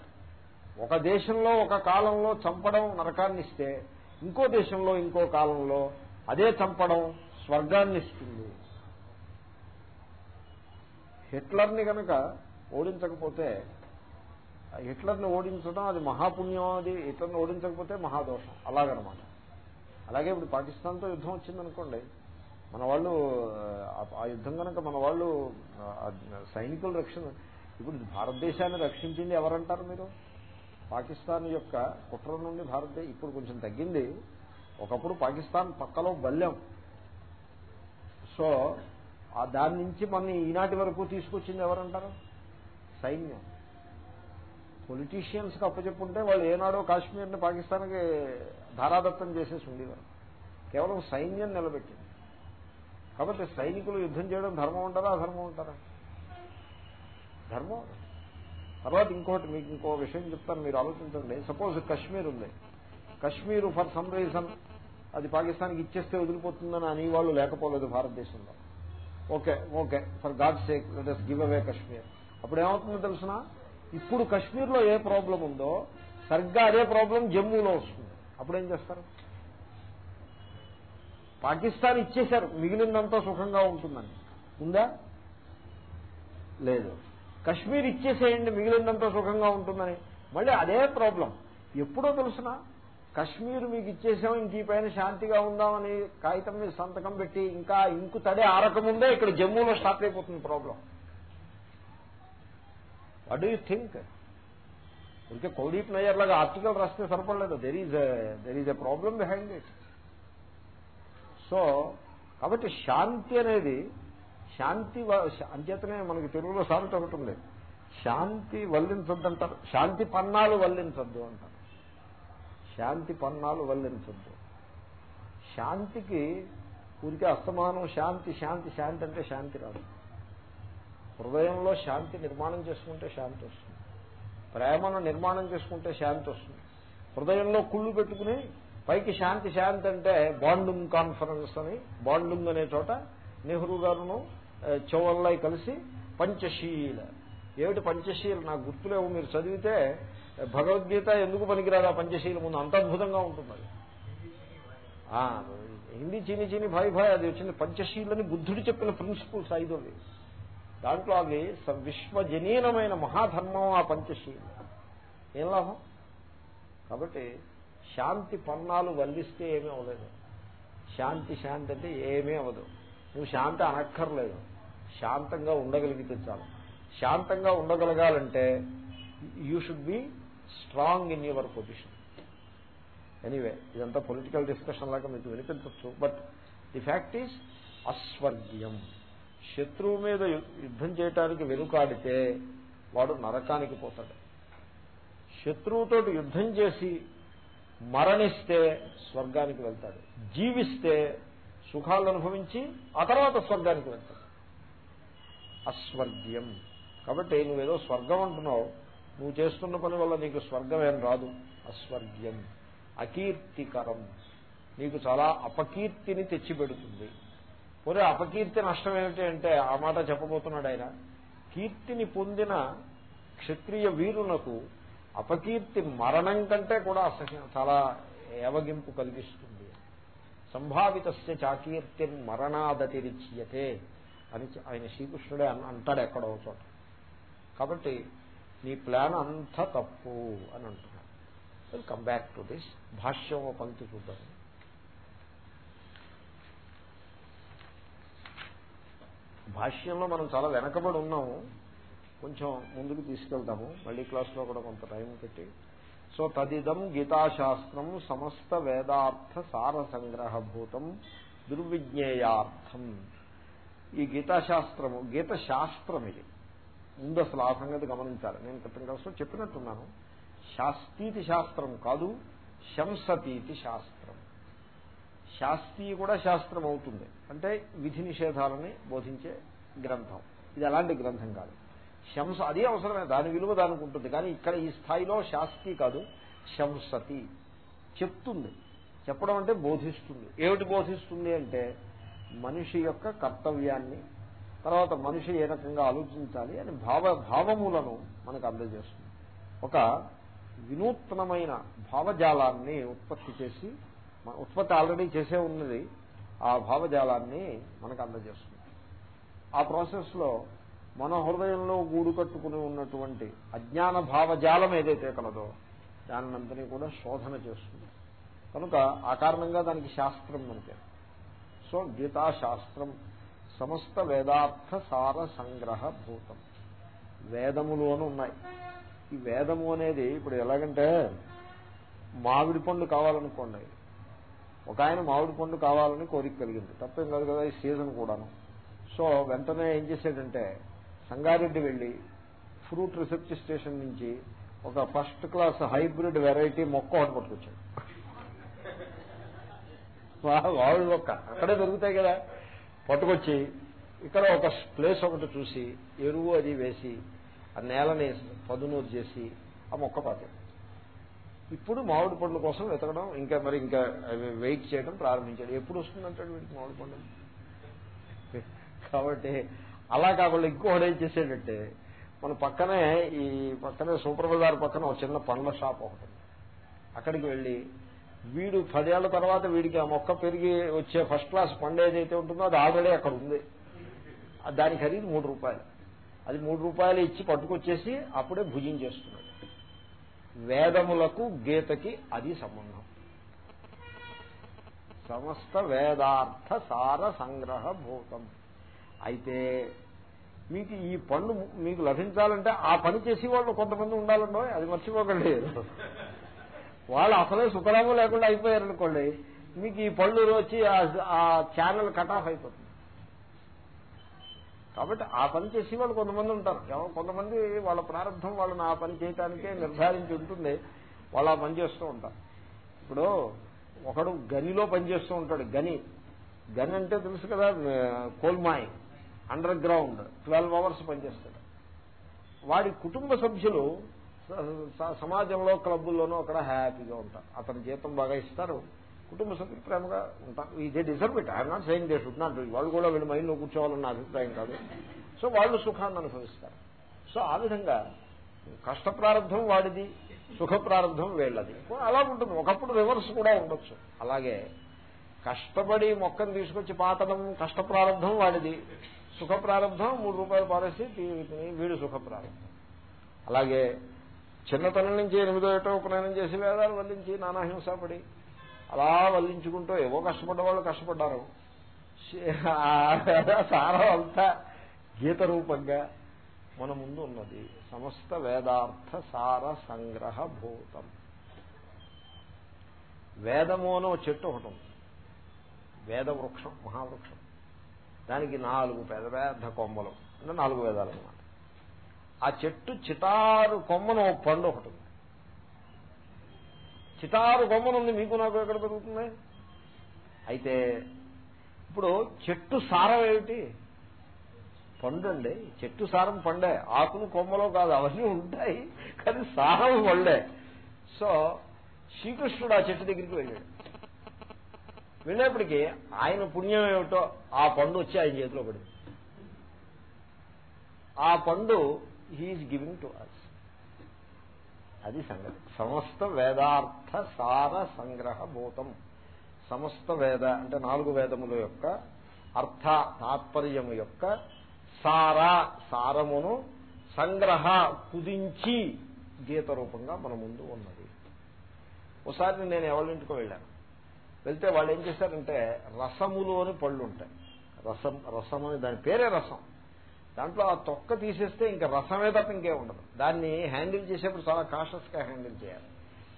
ఒక దేశంలో ఒక కాలంలో చంపడం నరకాన్ని ఇస్తే ఇంకో దేశంలో ఇంకో కాలంలో అదే చంపడం స్వర్గాన్ని ఇస్తుంది హిట్లర్ని కనుక ఓడించకపోతే హిట్లర్ని ఓడించడం అది మహాపుణ్యం అది హిట్లర్ని ఓడించకపోతే మహాదోషం. అలాగనమాట. అలాగే ఇప్పుడు పాకిస్తాన్తో యుద్ధం వచ్చిందనుకోండి మన వాళ్ళు ఆ యుద్ధం కనుక మన వాళ్ళు సైనికులు రక్షణ ఇప్పుడు భారతదేశాన్ని రక్షించింది ఎవరంటారు మీరు? పాకిస్తాన్ యొక్క కుట్ర నుండి భారతదేశం ఇప్పుడు కొంచెం తగ్గింది. ఒకప్పుడు పాకిస్తాన్ పక్కలో బల్యం సో దాని నుంచి మన ఈనాటి వరకు తీసుకొచ్చింది ఎవరంటారు? సైన్యం. పొలిటీషియన్స్కి అప్పచెప్పుంటే వాళ్ళు ఏనాడో కాశ్మీర్ని పాకిస్తాన్కి ధారాదత్తం చేసేసి ఉండేవారు. కేవలం సైన్యం నిలబెట్టింది. కాబట్టి సైనికులు యుద్ధం చేయడం ధర్మం ఉంటారా అధర్మం ఉంటారా ధర్మం. తర్వాత ఇంకోటి మీకు ఇంకో విషయం చెప్తాను మీరు ఆలోచించండి. సపోజ్ కశ్మీర్ ఉంది. కశ్మీర్ ఫర్ సమ్ రీజన్ అది పాకిస్తాన్కి ఇచ్చేస్తే వదిలిపోతుందని అని వాళ్ళు లేకపోలేదు భారతదేశంలో. Okay okay for God sake let give away Kashmir అప్పుడు ఏమవుతుందో తెలిసిన? ఇప్పుడు కశ్మీర్లో ఏ ప్రాబ్లం ఉందో సరిగ్గా అదే ప్రాబ్లం జమ్మూలో వస్తుంది. అప్పుడు ఏం చేస్తారు? పాకిస్తాన్ ఇచ్చేశారు మిగిలిందంతా సుఖంగా ఉంటుందని. ఉందా? లేదు. కశ్మీర్ ఇచ్చేసేయండి మిగిలిందంతా సుఖంగా ఉంటుందని. మళ్ళీ అదే ప్రాబ్లం ఎప్పుడో తెలుసిన? కశ్మీర్ మీకు ఇచ్చేసాం ఇంక ఈ పైన శాంతిగా ఉందామని కాగితం మీద సంతకం పెట్టి ఇంకా ఇంకు తడే ఆరకముందే ఇక్కడ జమ్మూలో స్టార్ట్ అయిపోతుంది problem. What do you think ఇంకే కౌదీప్ నయ్యర్ లాగా ఆర్టికల్ రాస్తే సరిపడలేదు. There is there is a problem behind it so కాబట్టి శాంతి అనేది శాంతి అంచేతనే మనకి తెలుగులో సామెత ఒకటి ఉంది. శాంతి వల్లించొద్దంటారు. శాంతి పన్నాలు వల్లించొద్దు అంటారు. శాంతి పన్నాలు వల్లించద్దు. శాంతికి ఊరికే అస్తమానం శాంతి శాంతి శాంతి అంటే శాంతి రాదు. హృదయంలో శాంతి నిర్మాణం చేసుకుంటే శాంతి వస్తుంది. ప్రేమను నిర్మాణం చేసుకుంటే శాంతి వస్తుంది. హృదయంలో కుళ్ళు పెట్టుకుని పైకి శాంతి శాంతి అంటే బాండుంగ్ కాన్ఫరెన్స్ అని బాండుంగ్ అనే చోట నెహ్రూ గారును చౌవల్లై కలిసి పంచశీల. ఏమిటి పంచశీల? నాకు గుర్తులేవు మీరు చదివితే భగవద్గీత ఎందుకు పనికిరాదా? పంచశీల ముందు అంత అద్భుతంగా ఉంటుంది అది హిందీ చీని చీని భాయ్ భాయ్ అది వచ్చింది పంచశీలని బుద్ధుడు చెప్పిన ప్రిన్సిపుల్స్ ఐదు అవి. దాంట్లో అవి విశ్వజనీనమైన మహాధర్మం ఆ పంచశీల. ఏం లాభం? కాబట్టి శాంతి పన్నాలు వల్లిస్తే ఏమీ అవ్వలేదు. శాంతి శాంతి అంటే ఏమీ అవ్వదు. నువ్వు శాంతి అనక్కర్లేదు. శాంతంగా ఉండగలిగితే చాలు. శాంతంగా ఉండగలగాలంటే you should be strong in your position. Anyway ఇదంతా పొలిటికల్ డిస్కషన్ లాగా మీకు వినిపించవచ్చు. బట్ ది ఫ్యాక్ట్ ఈజ్ అస్వర్గ్యం. శత్రువు మీద యుద్ధం చేయటానికి వెనుకాడితే వాడు నరకానికి పోతాడు. శత్రువుతో యుద్ధం చేసి మరణిస్తే స్వర్గానికి వెళ్తాడు. జీవిస్తే సుఖాలు అనుభవించి ఆ తర్వాత స్వర్గానికి వెళ్తాడు. అస్వర్గ్యం. కాబట్టి నువ్వేదో స్వర్గం అంటున్నావు నువ్వు చేస్తున్న పని వల్ల నీకు స్వర్గం ఏం రాదు. అస్వర్గ్యం. అకీర్తికరం. నీకు చాలా అపకీర్తిని తెచ్చిపెడుతుంది. పోతే అపకీర్తి నష్టం ఏమిటి అంటే ఆ మాట చెప్పబోతున్నాడు ఆయన. కీర్తిని పొందిన క్షత్రియ వీరునకు అపకీర్తి మరణం కంటే కూడా చాలా ఏవగింపు కలిగిస్తుంది. సంభావిత చాకీర్తి మరణాదతిరిచ్యతే అని ఆయన శ్రీకృష్ణుడే అంటాడు ఎక్కడో చోట. కాబట్టి నీ ప్లాన్ అంతా తప్పు అని అంటున్నాడు. Well come back to this భాష్యం పంక్తి చూద్దాం. భాష్యంలో మనం చాలా వెనకబడి ఉన్నాము కొంచెం ముందుకు తీసుకెళ్తాము మళ్ళీ క్లాస్లో కూడా కొంత టైం పెట్టి. సో తదిదం గీతాశాస్త్రం సమస్త వేదార్థ సార సంగ్రహభూతం దుర్విజ్ఞేయార్థం. ఈ గీతాశాస్త్రము గీత శాస్త్రం ఇది. ముందు అసలు ఆ సంగతి గమనించాలి. నేను క్రితం కలిసి చెప్పినట్టున్నాను. శాస్త్రీతి శాస్త్రం కాదు శంసతీతి శాస్త్రం. శాస్త్రీ కూడా శాస్త్రం అవుతుంది. అంటే విధి నిషేధాలని బోధించే గ్రంథం. ఇది అలాంటి గ్రంథం కాదు. శంస అదే అవసరమే దాని విలువ దానికి ఉంటుంది. కానీ ఇక్కడ ఈ స్థాయిలో శాస్తి కాదు శంసతి. చెప్తుంది. చెప్పడం అంటే బోధిస్తుంది. ఏమిటి బోధిస్తుంది అంటే మనిషి యొక్క కర్తవ్యాన్ని తర్వాత మనిషి ఏ రకంగా ఆలోచించాలి అని భావ భావములను మనకు అందజేస్తుంది. ఒక వినూత్నమైన భావజాలాన్ని ఉత్పత్తి చేసి ఉత్పత్తి ఆల్రెడీ చేసే ఉన్నది ఆ భావజాలాన్ని మనకు అందజేస్తుంది. ఆ ప్రాసెస్లో మన హృదయంలో గూడు కట్టుకుని ఉన్నటువంటి అజ్ఞాన భావజాలం ఏదైతే కలదో దానినంతని కూడా శోధన చేస్తుంది. కనుక ఆ కారణంగా దానికి శాస్త్రం మనకే. సో గీతాశాస్త్రం సమస్త వేదార్థ సార సంగ్రహ భూతం. వేదములు అని ఉన్నాయి. ఈ వేదము అనేది ఇప్పుడు ఎలాగంటే మామిడి పండు కావాలనుకోండి. ఒక ఆయన మామిడి పండు కావాలని కోరిక కలిగింది. తప్పేం కాదు కదా ఈ సీజన్ కూడాను. సో వెంటనే ఏం చేశాడంటే సంగారెడ్డి వెళ్ళి ఫ్రూట్ రీసెర్చ్ స్టేషన్ నుంచి ఒక ఫస్ట్ క్లాస్ హైబ్రిడ్ వెరైటీ మొక్క ఒకటి పట్టుకొచ్చాడు. వాళ్ళు మొక్క అక్కడే దొరుకుతాయి కదా. పట్టుకొచ్చి ఇక్కడ ఒక ప్లేస్ ఒకటి చూసి ఎరువు అది వేసి ఆ నేలని పదునూరు చేసి ఆ మొక్క పాతాడు ఇప్పుడు మామిడి పండ్ల కోసం వెతకడం ఇంకా మరి ఇంకా వెయిట్ చేయడం ప్రారంభించాడు. ఎప్పుడు వస్తుందంటాడు వీటికి మామిడి పండు? కాబట్టి అలా కాకుండా ఇంకోటి ఏం చేసేటంటే మన పక్కనే ఈ పక్కనే సూపర్ బజార్ పక్కన ఒక చిన్న పండ్ల షాప్ ఒకటి అక్కడికి వెళ్ళి వీడు పదేళ్ళ తర్వాత వీడికి ఆ మొక్క పెరిగి వచ్చే ఫస్ట్ క్లాస్ పండు ఏదైతే ఉంటుందో అది ఆల్రెడీ అక్కడ ఉంది. దాని ఖరీదు మూడు రూపాయలు. అది మూడు రూపాయలు ఇచ్చి పట్టుకొచ్చేసి అప్పుడే భుజించేస్తున్నాడు వేదములకు గీతకి అది సంబంధం. సమస్త వేదార్థ సార సంగ్రహ భూతం. అయితే మీకు ఈ పండు మీకు లభించాలంటే ఆ పని చేసి వాళ్ళు కొంతమంది ఉండాలండో? అది మర్చిపోకండి. వాళ్ళు అసలే సుఖరాము లేకుండా అయిపోయారనుకోండి మీకు ఈ పళ్ళు వచ్చి ఆ ఛానల్ కట్ ఆఫ్ అయిపోతుంది. కాబట్టి ఆ పని చేసి వాళ్ళు కొంతమంది ఉంటారు. కొంతమంది వాళ్ళ ప్రారంభం వాళ్ళని ఆ పని చేయడానికే నిర్ధారించి ఉంటుంది వాళ్ళు ఆ పని చేస్తూ ఉంటారు. ఇప్పుడు ఒకడు గనిలో పనిచేస్తూ ఉంటాడు గని. గని అంటే తెలుసు కదా coal mine underground twelve hours పనిచేస్తాడు వాడి కుటుంబ సభ్యులు సమాజంలో క్లబ్బుల్లోనూ అక్కడ హ్యాపీగా ఉంటారు. అతని జీతం బాగా ఇస్తారు. కుటుంబ సభ్యులు ప్రేమగా ఉంటారు. ఇదే deserve it. I'm not saying they should not వాళ్ళు కూడా వీళ్ళు మైండ్లో కూర్చోవాలన్న అభిప్రాయం కాదు. సో వాళ్ళు సుఖాన్ని అనుభవిస్తారు. సో ఆ విధంగా కష్ట ప్రారంభం వాడిది సుఖ ప్రారంభం వీళ్ళది. అలా ఉంటుంది. ఒకప్పుడు రివర్స్ కూడా ఉండొచ్చు. అలాగే కష్టపడి మొక్కను తీసుకొచ్చి పాతడం కష్ట ప్రారంభం వాడిది. సుఖ ప్రారంభం మూడు రూపాయలు పారేసి వీడు సుఖ ప్రారంభం అలాగే చిన్నతనం నుంచి ఎనిమిదో ఏటో ఉపనయనం చేసి వేదాలు వల్లించి నానాహింసపడి అలా వల్లించుకుంటూ ఏవో కష్టపడ్డ వాళ్ళు కష్టపడ్డారు. సారం అంతా గీత రూపంగా మన ముందు ఉన్నది. సమస్త వేదార్థ సార సంగ్రహ భూతం. వేదము అనో చెట్టు ఒకటి ఉంది. వేద వృక్షం మహావృక్షం. దానికి నాలుగు పెద్ద పెద్ద కొమ్మలు. అంటే నాలుగు వేదాలు అన్నమాట. ఆ చెట్టు చిటారు కొమ్మను పండు ఒకటి ఉంది. చిటారు కొమ్మనుంది మీకు నాకు ఎక్కడ దొరుకుతుంది అయితే ఇప్పుడు చెట్టు సారం ఏమిటి? పండుండి. చెట్టు సారం పండే. ఆకులు కొమ్మలో కాదు అవన్నీ ఉంటాయి కానీ సారం పండే. సో శ్రీకృష్ణుడు ఆ చెట్టు దగ్గరికి వెళ్ళాడు. వెళ్ళేప్పటికీ ఆయన పుణ్యం ఏమిటో ఆ పండు వచ్చి ఆయన చేతిలో పడింది. ఆ పండు హీఈస్ గివింగ్ టు అస్ అది సంగతి. సమస్త వేదార్థ సార సంగ్రహ భూతం. సమస్త వేద అంటే నాలుగు వేదముల యొక్క అర్థ తాత్పర్యము యొక్క సార సారమును సంగ్రహ కుదించి గీత రూపంగా మన ముందు ఉన్నది. ఒకసారి నేను ఎవరింటికో వెళ్ళాను. వెళ్తే వాళ్ళు ఏం చేశారంటే రసములోని పళ్ళు ఉంటాయి. రసం రసం అని దాని పేరే రసం. దాంట్లో ఆ తొక్క తీసేస్తే ఇంకా రసమే తప్ప ఇంకే ఉండదు. దాన్ని హ్యాండిల్ చేసేప్పుడు చాలా కాషస్గా హ్యాండిల్ చేయాలి.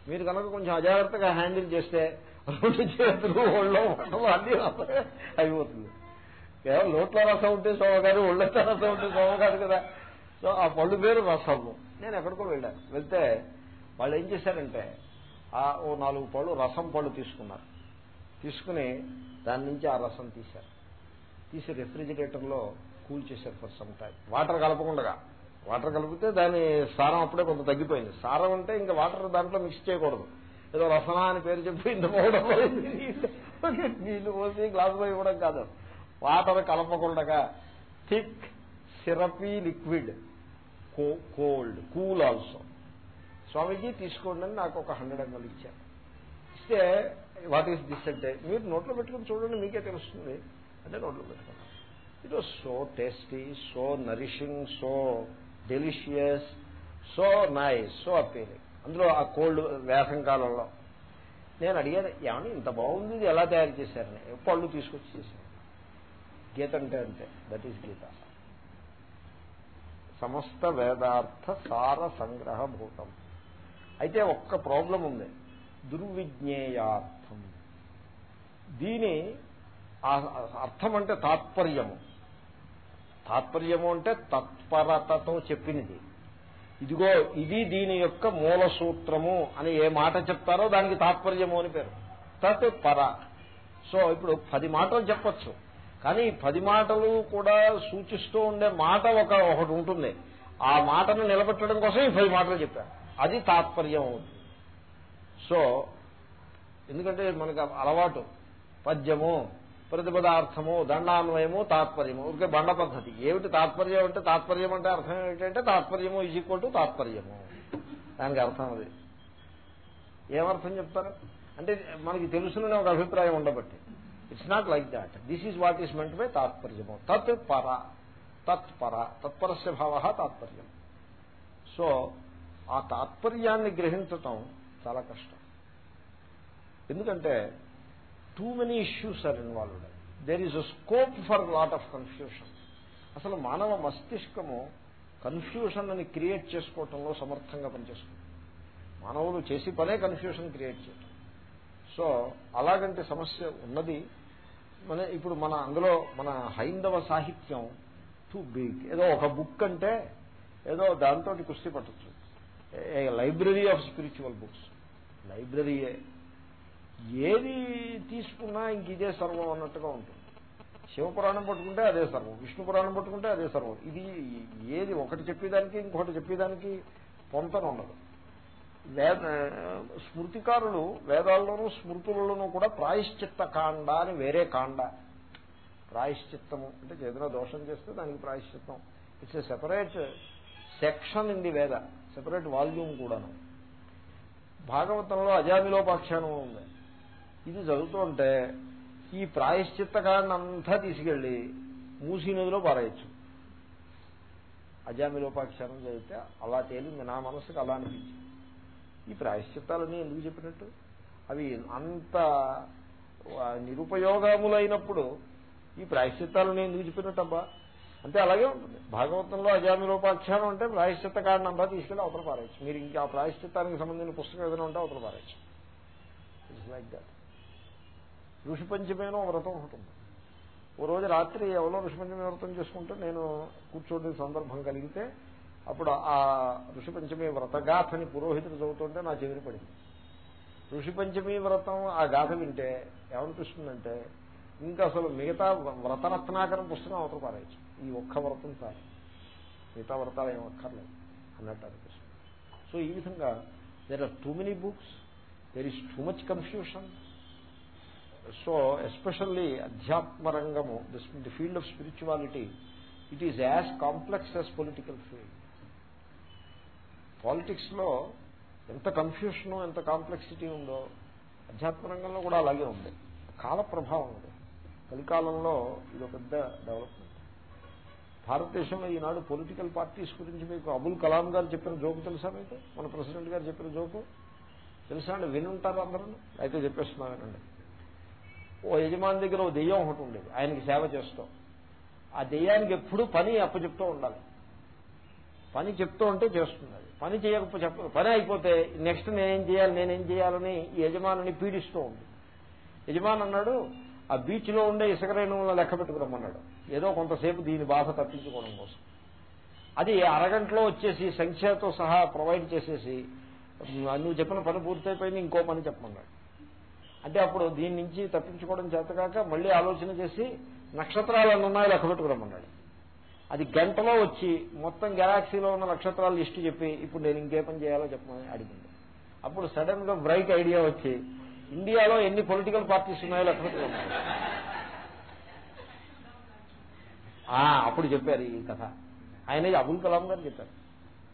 మీరు కనుక కొంచెం అజాగ్రత్తగా హ్యాండిల్ చేస్తే రెండు చేతులు ఒళ్ళో అన్ని అయిపోతుంది. కేవలం నోట్లో రసం ఉంటే సోమగారు కాదు ఒళ్ళతో రసం ఉంటే సోమగారు కదా సో ఆ పళ్ళు పేరు రసము. నేను ఎక్కడికో వెళ్ళాను. వెళ్తే వాళ్ళు ఏం చేశారంటే ఆ ఓ నాలుగు పళ్ళు రసం పళ్ళు తీసుకున్నారు. తీసుకుని దాని నుంచి ఆ రసం తీశారు. తీసి రెఫ్రిజిరేటర్లో కూల్ చేశారు ఫర్ సమ్ టైం వాటర్ కలపకుండా వాటర్ కలిపితే దాని సారం అప్పుడే కొంత తగ్గిపోయింది. సారం అంటే ఇంకా వాటర్ దాంట్లో మిక్స్ చేయకూడదు. ఏదో రసనా అని పేరు చెప్పి ఇంత పోవడం నీళ్ళు పోసి గ్లాసులో ఇవ్వడం కాదు. వాటర్ కలపకుండా thick syrupy liquid cold cool also. Swamiji తీసుకోండి అని నాకు ఒక హండ్రెడ్ ఎంఎల్ ఇచ్చారు. ఇస్తే వాట్ ఈస్ దిస్ అంటే మీరు నోట్లో పెట్టుకుని చూడండి మీకే తెలుస్తుంది. అంటే నోట్లో పెట్టుకున్నాను it was so tasty so nourishing so delicious so nice so appealing అందులో ఆ కోల్డ్ వేసం కాలంలో నేను అడిగాను ఏమని ఇంత బాగుంది ఇది ఎలా తయారు చేశారని? పళ్ళు తీసుకొచ్చి చేశాను. గీత అంటే అంతే. That is Gita. సమస్త వేదార్థ సార సంగ్రహభూతం అయితే ఒక్క ప్రాబ్లం ఉంది. దుర్విజ్ఞేయార్థం. దీని అర్థం అంటే తాత్పర్యము. తాత్పర్యము అంటే తత్పరతతో చెప్పినది. ఇదిగో ఇది దీని యొక్క మూల సూత్రము అని ఏ మాట చెప్తారో దానికి తాత్పర్యము అని పేరు. తత్ పర. సో ఇప్పుడు పది మాటలు చెప్పచ్చు. కానీ పది మాటలు కూడా సూచిస్తూ ఉండే మాట ఒక ఒకటి ఉంటుంది. ఆ మాటను నిలబెట్టడం కోసం ఈ పది మాటలు చెప్పారు. అది తాత్పర్యం అవుతుంది. సో ఎందుకంటే మనకు అలవాటు. పద్యము. ప్రతిపదార్థము దండాన్వయము తాత్పర్యము. ఊరికే బండ పద్ధతి. ఏమిటి తాత్పర్యం అంటే తాత్పర్యం అంటే అర్థం ఏమిటంటే తాత్పర్యము ఈజ్ ఈక్వల్ టు తాత్పర్యము. దానికి అర్థం అది. ఏమర్థం చెప్తారు? అంటే మనకి తెలుసుననే ఒక అభిప్రాయం ఉండబట్టి. It's not like that this is what is meant by తాత్పర్యము. తత్ పర. తత్పర తత్పరస్య భావ తాత్పర్యం. సో ఆ తాత్పర్యాన్ని గ్రహించటం చాలా కష్టం. ఎందుకంటే too many issues are involved there is a scope for lot of confusion అసలు మానవ మస్తిష్కము కన్ఫ్యూషన్ అని క్రియేట్ చేసుకోవటంలో సమర్థంగా పనిచేస్తుంది. మానవులు చేసి పనే కన్ఫ్యూషన్ క్రియేట్ చేయటం. సో అలాగంటే సమస్య ఉన్నది. మన ఇప్పుడు మన అందులో మన హైందవ సాహిత్యం టూ బిగ్ ఏదో ఒక బుక్ అంటే ఏదో దాంతో కుస్తీ పట్టచ్చు. లైబ్రరీ ఆఫ్ స్పిరిచువల్ బుక్స్ లైబ్రరీయే ఏది తీసుకున్నా ఇంక ఇదే సర్వం అన్నట్టుగా ఉంటుంది. శివపురాణం పట్టుకుంటే అదే సర్వం విష్ణు పురాణం పట్టుకుంటే అదే సర్వం. ఇది ఏది ఒకటి చెప్పేదానికి ఇంకొకటి చెప్పేదానికి పొంతన ఉండదు. వేద స్మృతికారులు వేదాల్లోనూ స్మృతులలోనూ కూడా ప్రాయశ్చిత్త కాండ అని వేరే కాండ. ప్రాయశ్చిత్తము అంటే ఏదైనా దోషం చేస్తే దానికి ప్రాయశ్చిత్తం. It's a separate section in the Veda separate volume కూడాను. భాగవతంలో అజామిలోపాఖ్యానం ఉంది. ఇది జరుగుతుంటే ఈ ప్రాయశ్చిత్త అంతా తీసుకెళ్ళి మూసీ నదిలో పారేయచ్చు. అజామిలోపాక్షరం చదివితే అలా తేలింది. నా మనసుకు అలా అనిపించింది. ఈ ప్రాయశ్చిత్తాలని ఎందుకు చెప్పినట్టు? అవి అంత నిరుపయోగములైనప్పుడు ఈ ప్రాయశ్చిత్తాలని ఎందుకు చెప్పినట్టబ్బా? అంటే అలాగే ఉంటుంది. భాగవతంలో అజామిలోపాఖ్యానం అంటే ప్రాయశ్చిత్త కారణం అంతా తీసుకెళ్ళి అవతల పారేయచ్చు. మీరు ఇంకా ఆ ప్రాయశ్చిత్తానికి సంబంధించిన పుస్తకం ఏదైనా ఉంటే అవతల పారేయచ్చు. ఇట్స్ లైక్ దాట్ ఋషి పంచమేనో వ్రతం ఉంటుంది ఓ రోజు రాత్రి ఎవరో ఋషి పంచమి వ్రతం చేసుకుంటే నేను కూర్చోండి సందర్భం కలిగితే అప్పుడు ఆ ఋషి పంచమి వ్రతగాథని పురోహితుడు చదువుతుంటే నా చెవిని పడింది. ఋషి పంచమి వ్రతం ఆ గాథ వింటే ఏమనిపిస్తుందంటే ఇంకా అసలు మిగతా వ్రతరత్నాకరం పుస్తకం అవతల పారేయచ్చు. ఈ ఒక్క వ్రతం సారి మిగతా వ్రతాలు ఏం అక్కర్లేదు అన్నట్టు అనిపిస్తుంది. సో ఈ విధంగా there are too many books there is too much confusion so especially అధ్యాత్మ రంగము the field of spirituality it is as complex as political field పాలిటిక్స్లో ఎంత కన్ఫ్యూషను ఎంత కాంప్లెక్సిటీ ఉందో అధ్యాత్మ రంగంలో కూడా అలాగే ఉంది. కాల ప్రభావం ఉంది. కలికాలంలో ఇది ఒక పెద్ద డెవలప్మెంట్ భారతదేశంలో ఈనాడు పొలిటికల్ పార్టీస్ గురించి మీకు అబుల్ కలాం గారు చెప్పిన జోకు తెలుసా మీకు? మన ప్రెసిడెంట్ గారు చెప్పిన జోకు తెలుసా అండి? వినుంటారు అందరూ? అయితే చెప్పేస్తున్నానండి ఓ యజమాని దగ్గర ఓ దెయ్యం ఒకటి ఉండేది. ఆయనకి సేవ చేస్తాం. ఆ దెయ్యానికి ఎప్పుడు పని అప్పచెప్తూ ఉండాలి. పని చెప్తూ ఉంటే చేస్తుంది అది. పని చేయకపో చెప్ప పని అయిపోతే నెక్స్ట్ నేనేం చేయాలి నేనేం చేయాలని ఈ యజమానిని పీడిస్తూ ఉంది. యజమాని అన్నాడు ఆ బీచ్లో ఉండే ఇసుకరేణువులను లెక్క పెట్టుకురమ్మన్నాడు. ఏదో కొంతసేపు దీని బాధ తప్పించుకోవడం కోసం. అది అరగంటలో వచ్చేసి సంఖ్యతో సహా ప్రొవైడ్ చేసేసి నువ్వు చెప్పిన పని పూర్తయిపోయింది ఇంకో పని చెప్పమన్నాడు. అంటే అప్పుడు దీని నుంచి తప్పించుకోవడం చేతకాక మళ్ళీ ఆలోచన చేసి నక్షత్రాలు ఉన్నాయి ఉన్నాయో లెక్క పెట్టుకురమ్మన్నాడు. అది గంటలో వచ్చి మొత్తం గెలాక్సీలో ఉన్న నక్షత్రాలు లిస్టు చెప్పి ఇప్పుడు నేను ఇంకే పని చేయాలో చెప్పమని అడిగింది. అప్పుడు సడన్గా బ్రైట్ ఐడియా వచ్చి ఇండియాలో ఎన్ని పొలిటికల్ పార్టీస్ ఉన్నాయో లెక్క పెట్టుకున్నాడు అప్పుడు చెప్పారు ఈ కథ. ఆయన అబుల్ కలాం గారు చెప్పారు.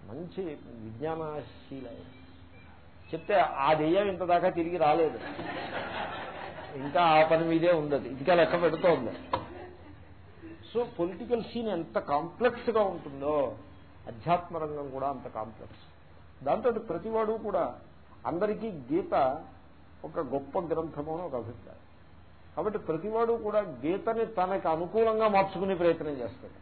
మంచి విజ్ఞానశీల ఆయన. చెప్తే ఆ దెయ్యం ఇంత దాకా తిరిగి రాలేదు. ఇంకా ఆ పని మీదే ఉంది ఇంకా లెక్క పెడుతోంది. సో పొలిటికల్ సీన్ ఎంత కాంప్లెక్స్గా ఉంటుందో అధ్యాత్మ రంగం కూడా అంత కాంప్లెక్స్. దాంతో ప్రతివాడు కూడా అందరికీ గీత ఒక గొప్ప గ్రంథము అని ఒక అభిప్రాయం. కాబట్టి ప్రతివాడు కూడా గీతని తనకు అనుకూలంగా మార్చుకునే ప్రయత్నం చేస్తాడు.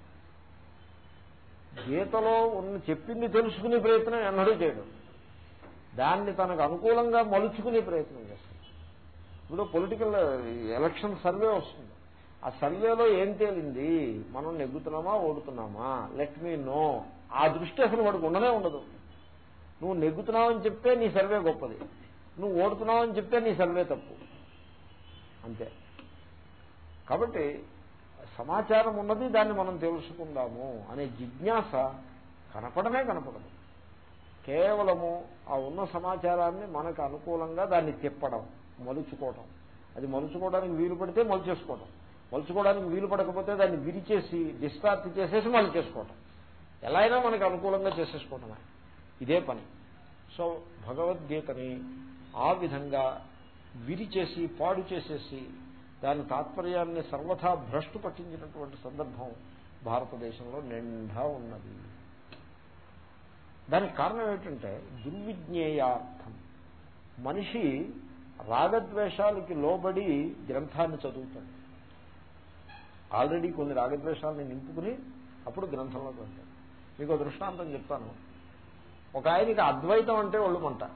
గీతలో ఉన్న చెప్పింది తెలుసుకునే ప్రయత్నం ఎన్నడూ చేయడం. దాన్ని తనకు అనుకూలంగా మలుచుకునే ప్రయత్నం చేస్తుంది ఇప్పుడు పొలిటికల్ ఎలక్షన్ సర్వే వస్తుంది. ఆ సర్వేలో ఏం తేలింది? మనం నెగ్గుతున్నామా ఓడుతున్నామా? లెట్ మీ నో ఆ దృష్టి అసలు వాడికి ఉండనే ఉండదు. నువ్వు నెగ్గుతున్నావని చెప్తే నీ సర్వే గొప్పది. నువ్వు ఓడుతున్నావని చెప్తే నీ సర్వే తప్పు. అంతే. కాబట్టి సమాచారం ఉన్నది దాన్ని మనం తెలుసుకుందాము అనే జిజ్ఞాస కనపడమే కనపడదు. కేవలము ఆ ఉన్న సమాచారాన్ని మనకు అనుకూలంగా దాన్ని తిప్పడం మలుచుకోవటం. అది మలుచుకోవడానికి వీలు పడితే మలుచేసుకోవటం. మలుచుకోవడానికి వీలు పడకపోతే దాన్ని విరిచేసి డిస్టార్ట్ చేసేసి మళ్ళీ చేసుకోవటం ఎలా అయినా మనకు అనుకూలంగా చేసేసుకోవటమే ఇదే పని. సో భగవద్గీతని ఆ విధంగా విరిచేసి పాడు చేసేసి దాని తాత్పర్యాన్ని సర్వథా భ్రష్టు పట్టించినటువంటి సందర్భం భారతదేశంలో నిండా ఉన్నది. దానికి కారణం ఏమిటంటే దుర్విజ్ఞేయార్థం. మనిషి రాగద్వేషాలకి లోబడి గ్రంథాన్ని చదువుతాడు. ఆల్రెడీ కొన్ని రాగద్వేషాలని నింపుకుని అప్పుడు గ్రంథంలోకి వెళ్తాడు. మీకు దృష్టాంతం చెప్తాను. ఒక ఆయనకి అద్వైతం అంటే ఒళ్ళు మంట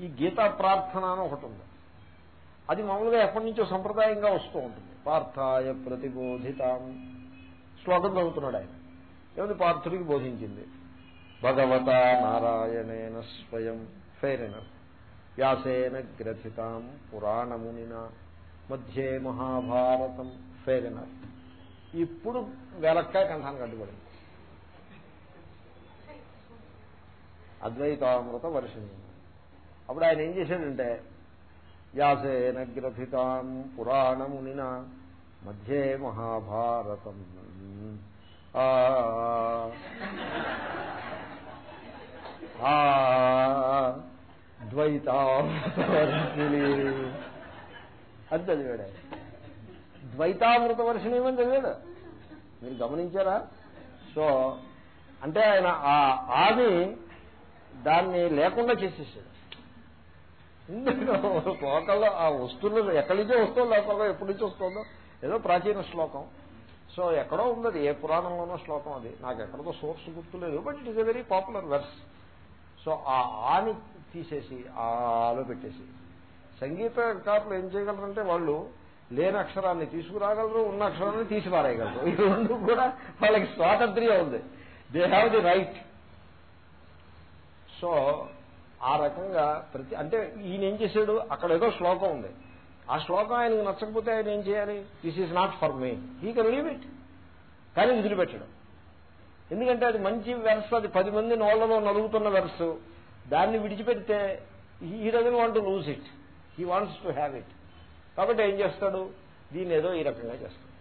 ఈ గీతా ప్రార్థన అని ఒకటి ఉంది. అది మామూలుగా ఎప్పటి నుంచో సంప్రదాయంగా వస్తూ ఉంటుంది. పార్థాయ ప్రతిబోధితాం. శ్లోకం చదువుతున్నాడు ఆయన. ఏమిటి పార్థుడికి బోధించింది. భగవతా నారాయణేన స్వయం. ఫెయిర్ వ్యాసేన గ్రథితాం పురాణమునిన మధ్యే మహాభారతం. ఫెయిర్ ఇప్పుడు వెలక్కాయ కంఠానికి అడ్డుపడింది అద్వైతామృత వర్షిణి. అప్పుడు ఆయన ఏం చేశాడంటే వ్యాసేన గ్రథితాం పురాణమునిన మధ్యే మహాభారతం. ద్వైతామృతవర్షిణి అది చదివాడు? ఆయన. ద్వైతామృత వర్షిణి అని చదివాడు? మీరు గమనించారా? సో అంటే ఆయన ఆ ఆది దాన్ని లేకుండా చేసేసాడు. లోకల్లో ఆ వస్తువులు ఎక్కడి నుంచో వస్తుందో లోకంలో ఎప్పటి నుంచి వస్తుందో ఏదో ప్రాచీన శ్లోకం. సో ఎక్కడో ఉంది ఏ పురాణంలోనో శ్లోకం అది. నాకు ఎక్కడో సోర్స్ గుర్తులేదు but it is a very popular verse. So ఆ ఆని తీసేసి ఆ ఆలో పెట్టేసి. సంగీతకారులు ఏం చేయగలరంటే వాళ్ళు లేని అక్షరాన్ని తీసుకురాగలరు ఉన్న అక్షరాన్ని తీసి పారేయగలరు ఈ రెండు కూడా వాళ్ళకి స్వాతంత్ర్యం ఉంది. They have the right so ఆ రకంగా ప్రతి అంటే ఈయన ఏం చేశాడు? అక్కడ ఏదో శ్లోకం ఉంది. ఆ శ్లోకం ఆయనకు నచ్చకపోతే ఆయన ఏం చేయాలి? This is not for me he can leave it కానీ వదిలిపెట్టడం. ఎందుకంటే అది మంచి వెరస్ అది పది మంది నోళ్ళలో నలుగుతున్న వెర్స్. దాన్ని విడిచిపెడితే he doesn't want lose it he wants to have it కాబట్టి ఏం చేస్తాడు? దీన్ని ఏదో ఈ రకంగా చేస్తాడు.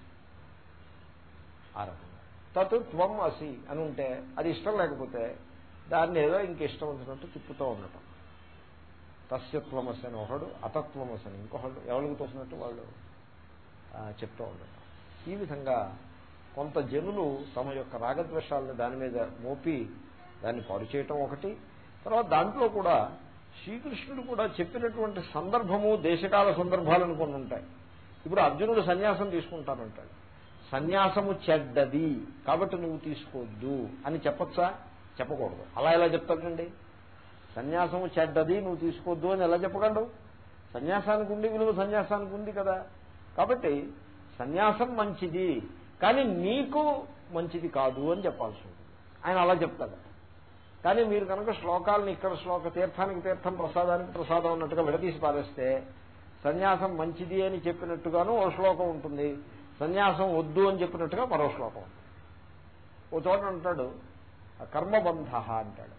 ఆ రకంగా. తత్ త్వం అసి అని ఉంటే అది ఇష్టం లేకపోతే దాన్ని ఏదో ఇంక ఇష్టం వచ్చినట్టు తిప్పుతూ ఉండటం. తస్యత్వమసి అని ఒకడు అతత్వమసి అని ఇంకొకడు ఎవరికి తోసినట్టు వాళ్ళు చెప్తూ ఉండటం. ఈ విధంగా కొంత జనులు తమ యొక్క రాగద్వేషాలను దాని మీద మోపి దాన్ని పాడు చేయటం ఒకటి. తర్వాత దాంట్లో కూడా శ్రీకృష్ణుడు కూడా చెప్పినటువంటి సందర్భము దేశకాల సందర్భాలను కొన్ని ఉంటాయి. ఇప్పుడు అర్జునుడు సన్యాసం తీసుకుంటానంటాడు. సన్యాసము చెడ్డది కాబట్టి నువ్వు తీసుకోవద్దు అని చెప్పచ్చా? చెప్పకూడదు. అలా ఎలా చెప్తాడండి? సన్యాసము చెడ్డది నువ్వు తీసుకోవద్దు అని ఎలా చెప్పగలడు? సన్యాసానికి ఉండి విలువ సన్యాసానికి ఉంది కదా. కాబట్టి సన్యాసం మంచిది. కానీ నీకు మంచిది కాదు అని చెప్పాల్సి ఉంది ఆయన అలా చెప్తాడు. కానీ మీరు కనుక శ్లోకాలను ఇక్కడ శ్లోక తీర్థానికి తీర్థం ప్రసాదానికి ప్రసాదం అన్నట్టుగా విడదీసి పారేస్తే సన్యాసం మంచిది అని చెప్పినట్టుగాను ఓ శ్లోకం ఉంటుంది. సన్యాసం వద్దు అని చెప్పినట్టుగా మరో శ్లోకం ఉంటుంది. ఓ చోట అంటాడు కర్మబంధ అంటాడు.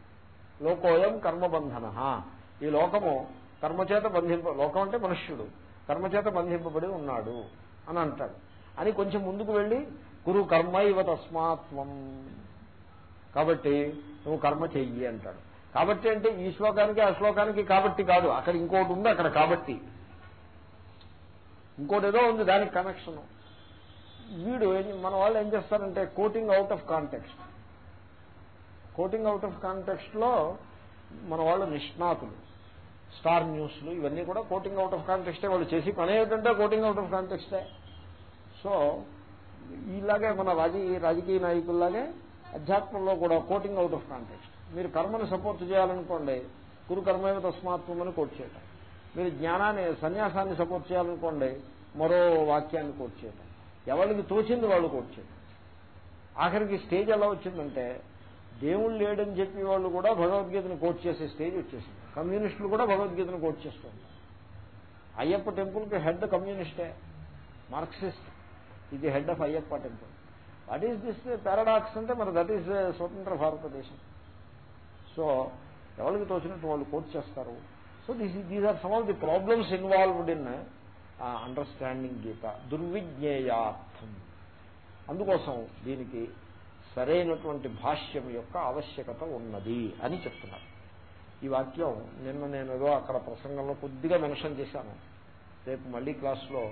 లోకోయం కర్మబంధన. ఈ లోకము కర్మచేత బంధింప లోకం అంటే మనుష్యుడు. కర్మచేత బంధింపబడి ఉన్నాడు అని అంటాడు. అని కొంచెం ముందుకు వెళ్ళి గురు కర్మ ఇవ తస్మాత్వం. కాబట్టి నువ్వు కర్మ చెయ్యి అంటాడు. కాబట్టి అంటే ఈ శ్లోకానికి ఆ శ్లోకానికి కాబట్టి కాదు. అక్కడ ఇంకోటి ఉంది అక్కడ కాబట్టి. ఇంకోటి ఏదో ఉంది దానికి కనెక్షన్ వీడు మన వాళ్ళు ఏం చేస్తారంటే quoting out of context quoting out of కాంటెక్స్ట్లో మన వాళ్ళు నిష్ణాతులు. స్టార్ న్యూస్లు ఇవన్నీ కూడా కోటింగ్ అవుట్ ఆఫ్ కాంటెక్స్టే వాళ్ళు చేసి పని ఏమిటంటే కోటింగ్ అవుట్ ఆఫ్ కాంటెక్స్టే సో ఇలాగే మన రాజకీయ రాజకీయ నాయకుల్లాగే అధ్యాత్మంలో కూడా కోటింగ్ అవుట్ ఆఫ్ కాంటెక్స్ట్. మీరు కర్మను సపోర్ట్ చేయాలనుకోండి గురు కర్మేవ తస్మాత్వం అని కోట్ చేయటం. మీరు జ్ఞానాన్ని సన్యాసాన్ని సపోర్ట్ చేయాలనుకోండి మరో వాక్యాన్ని కోట్ చేయటం. ఎవరికి తోచింది వాళ్ళు కోట్ చేయటం. ఆఖరికి స్టేజ్ ఎలా వచ్చిందంటే దేవుడు లేడని చెప్పి వాళ్ళు కూడా భగవద్గీతను కోట్ చేసే స్టేజ్ వచ్చేసింది. కమ్యూనిస్టులు కూడా భగవద్గీతను కోట్ చేస్తుంది అయ్యప్ప టెంపుల్కి హెడ్ కమ్యూనిస్టే మార్క్సిస్ట్. ఇది head of Ayyappa temple what is this paradox అంటే మరి దట్ ఈస్ uh, స్వతంత్ర భారతదేశం సో ఎవరికి తోచినట్టు వాళ్ళు కోట్ చేస్తారు. So this these are some of the problems involved in understanding Gita దుర్విజ్ఞేయార్థం అందుకోసం దీనికి సరైనటువంటి భాష్యం యొక్క ఆవశ్యకత ఉన్నది అని చెప్తున్నారు. ఈ వాక్యం నిన్న నేను ఏదో అక్కడ ప్రసంగంలో కొద్దిగా మెన్షన్ చేశాను. రేపు మళ్ళీ క్లాస్లో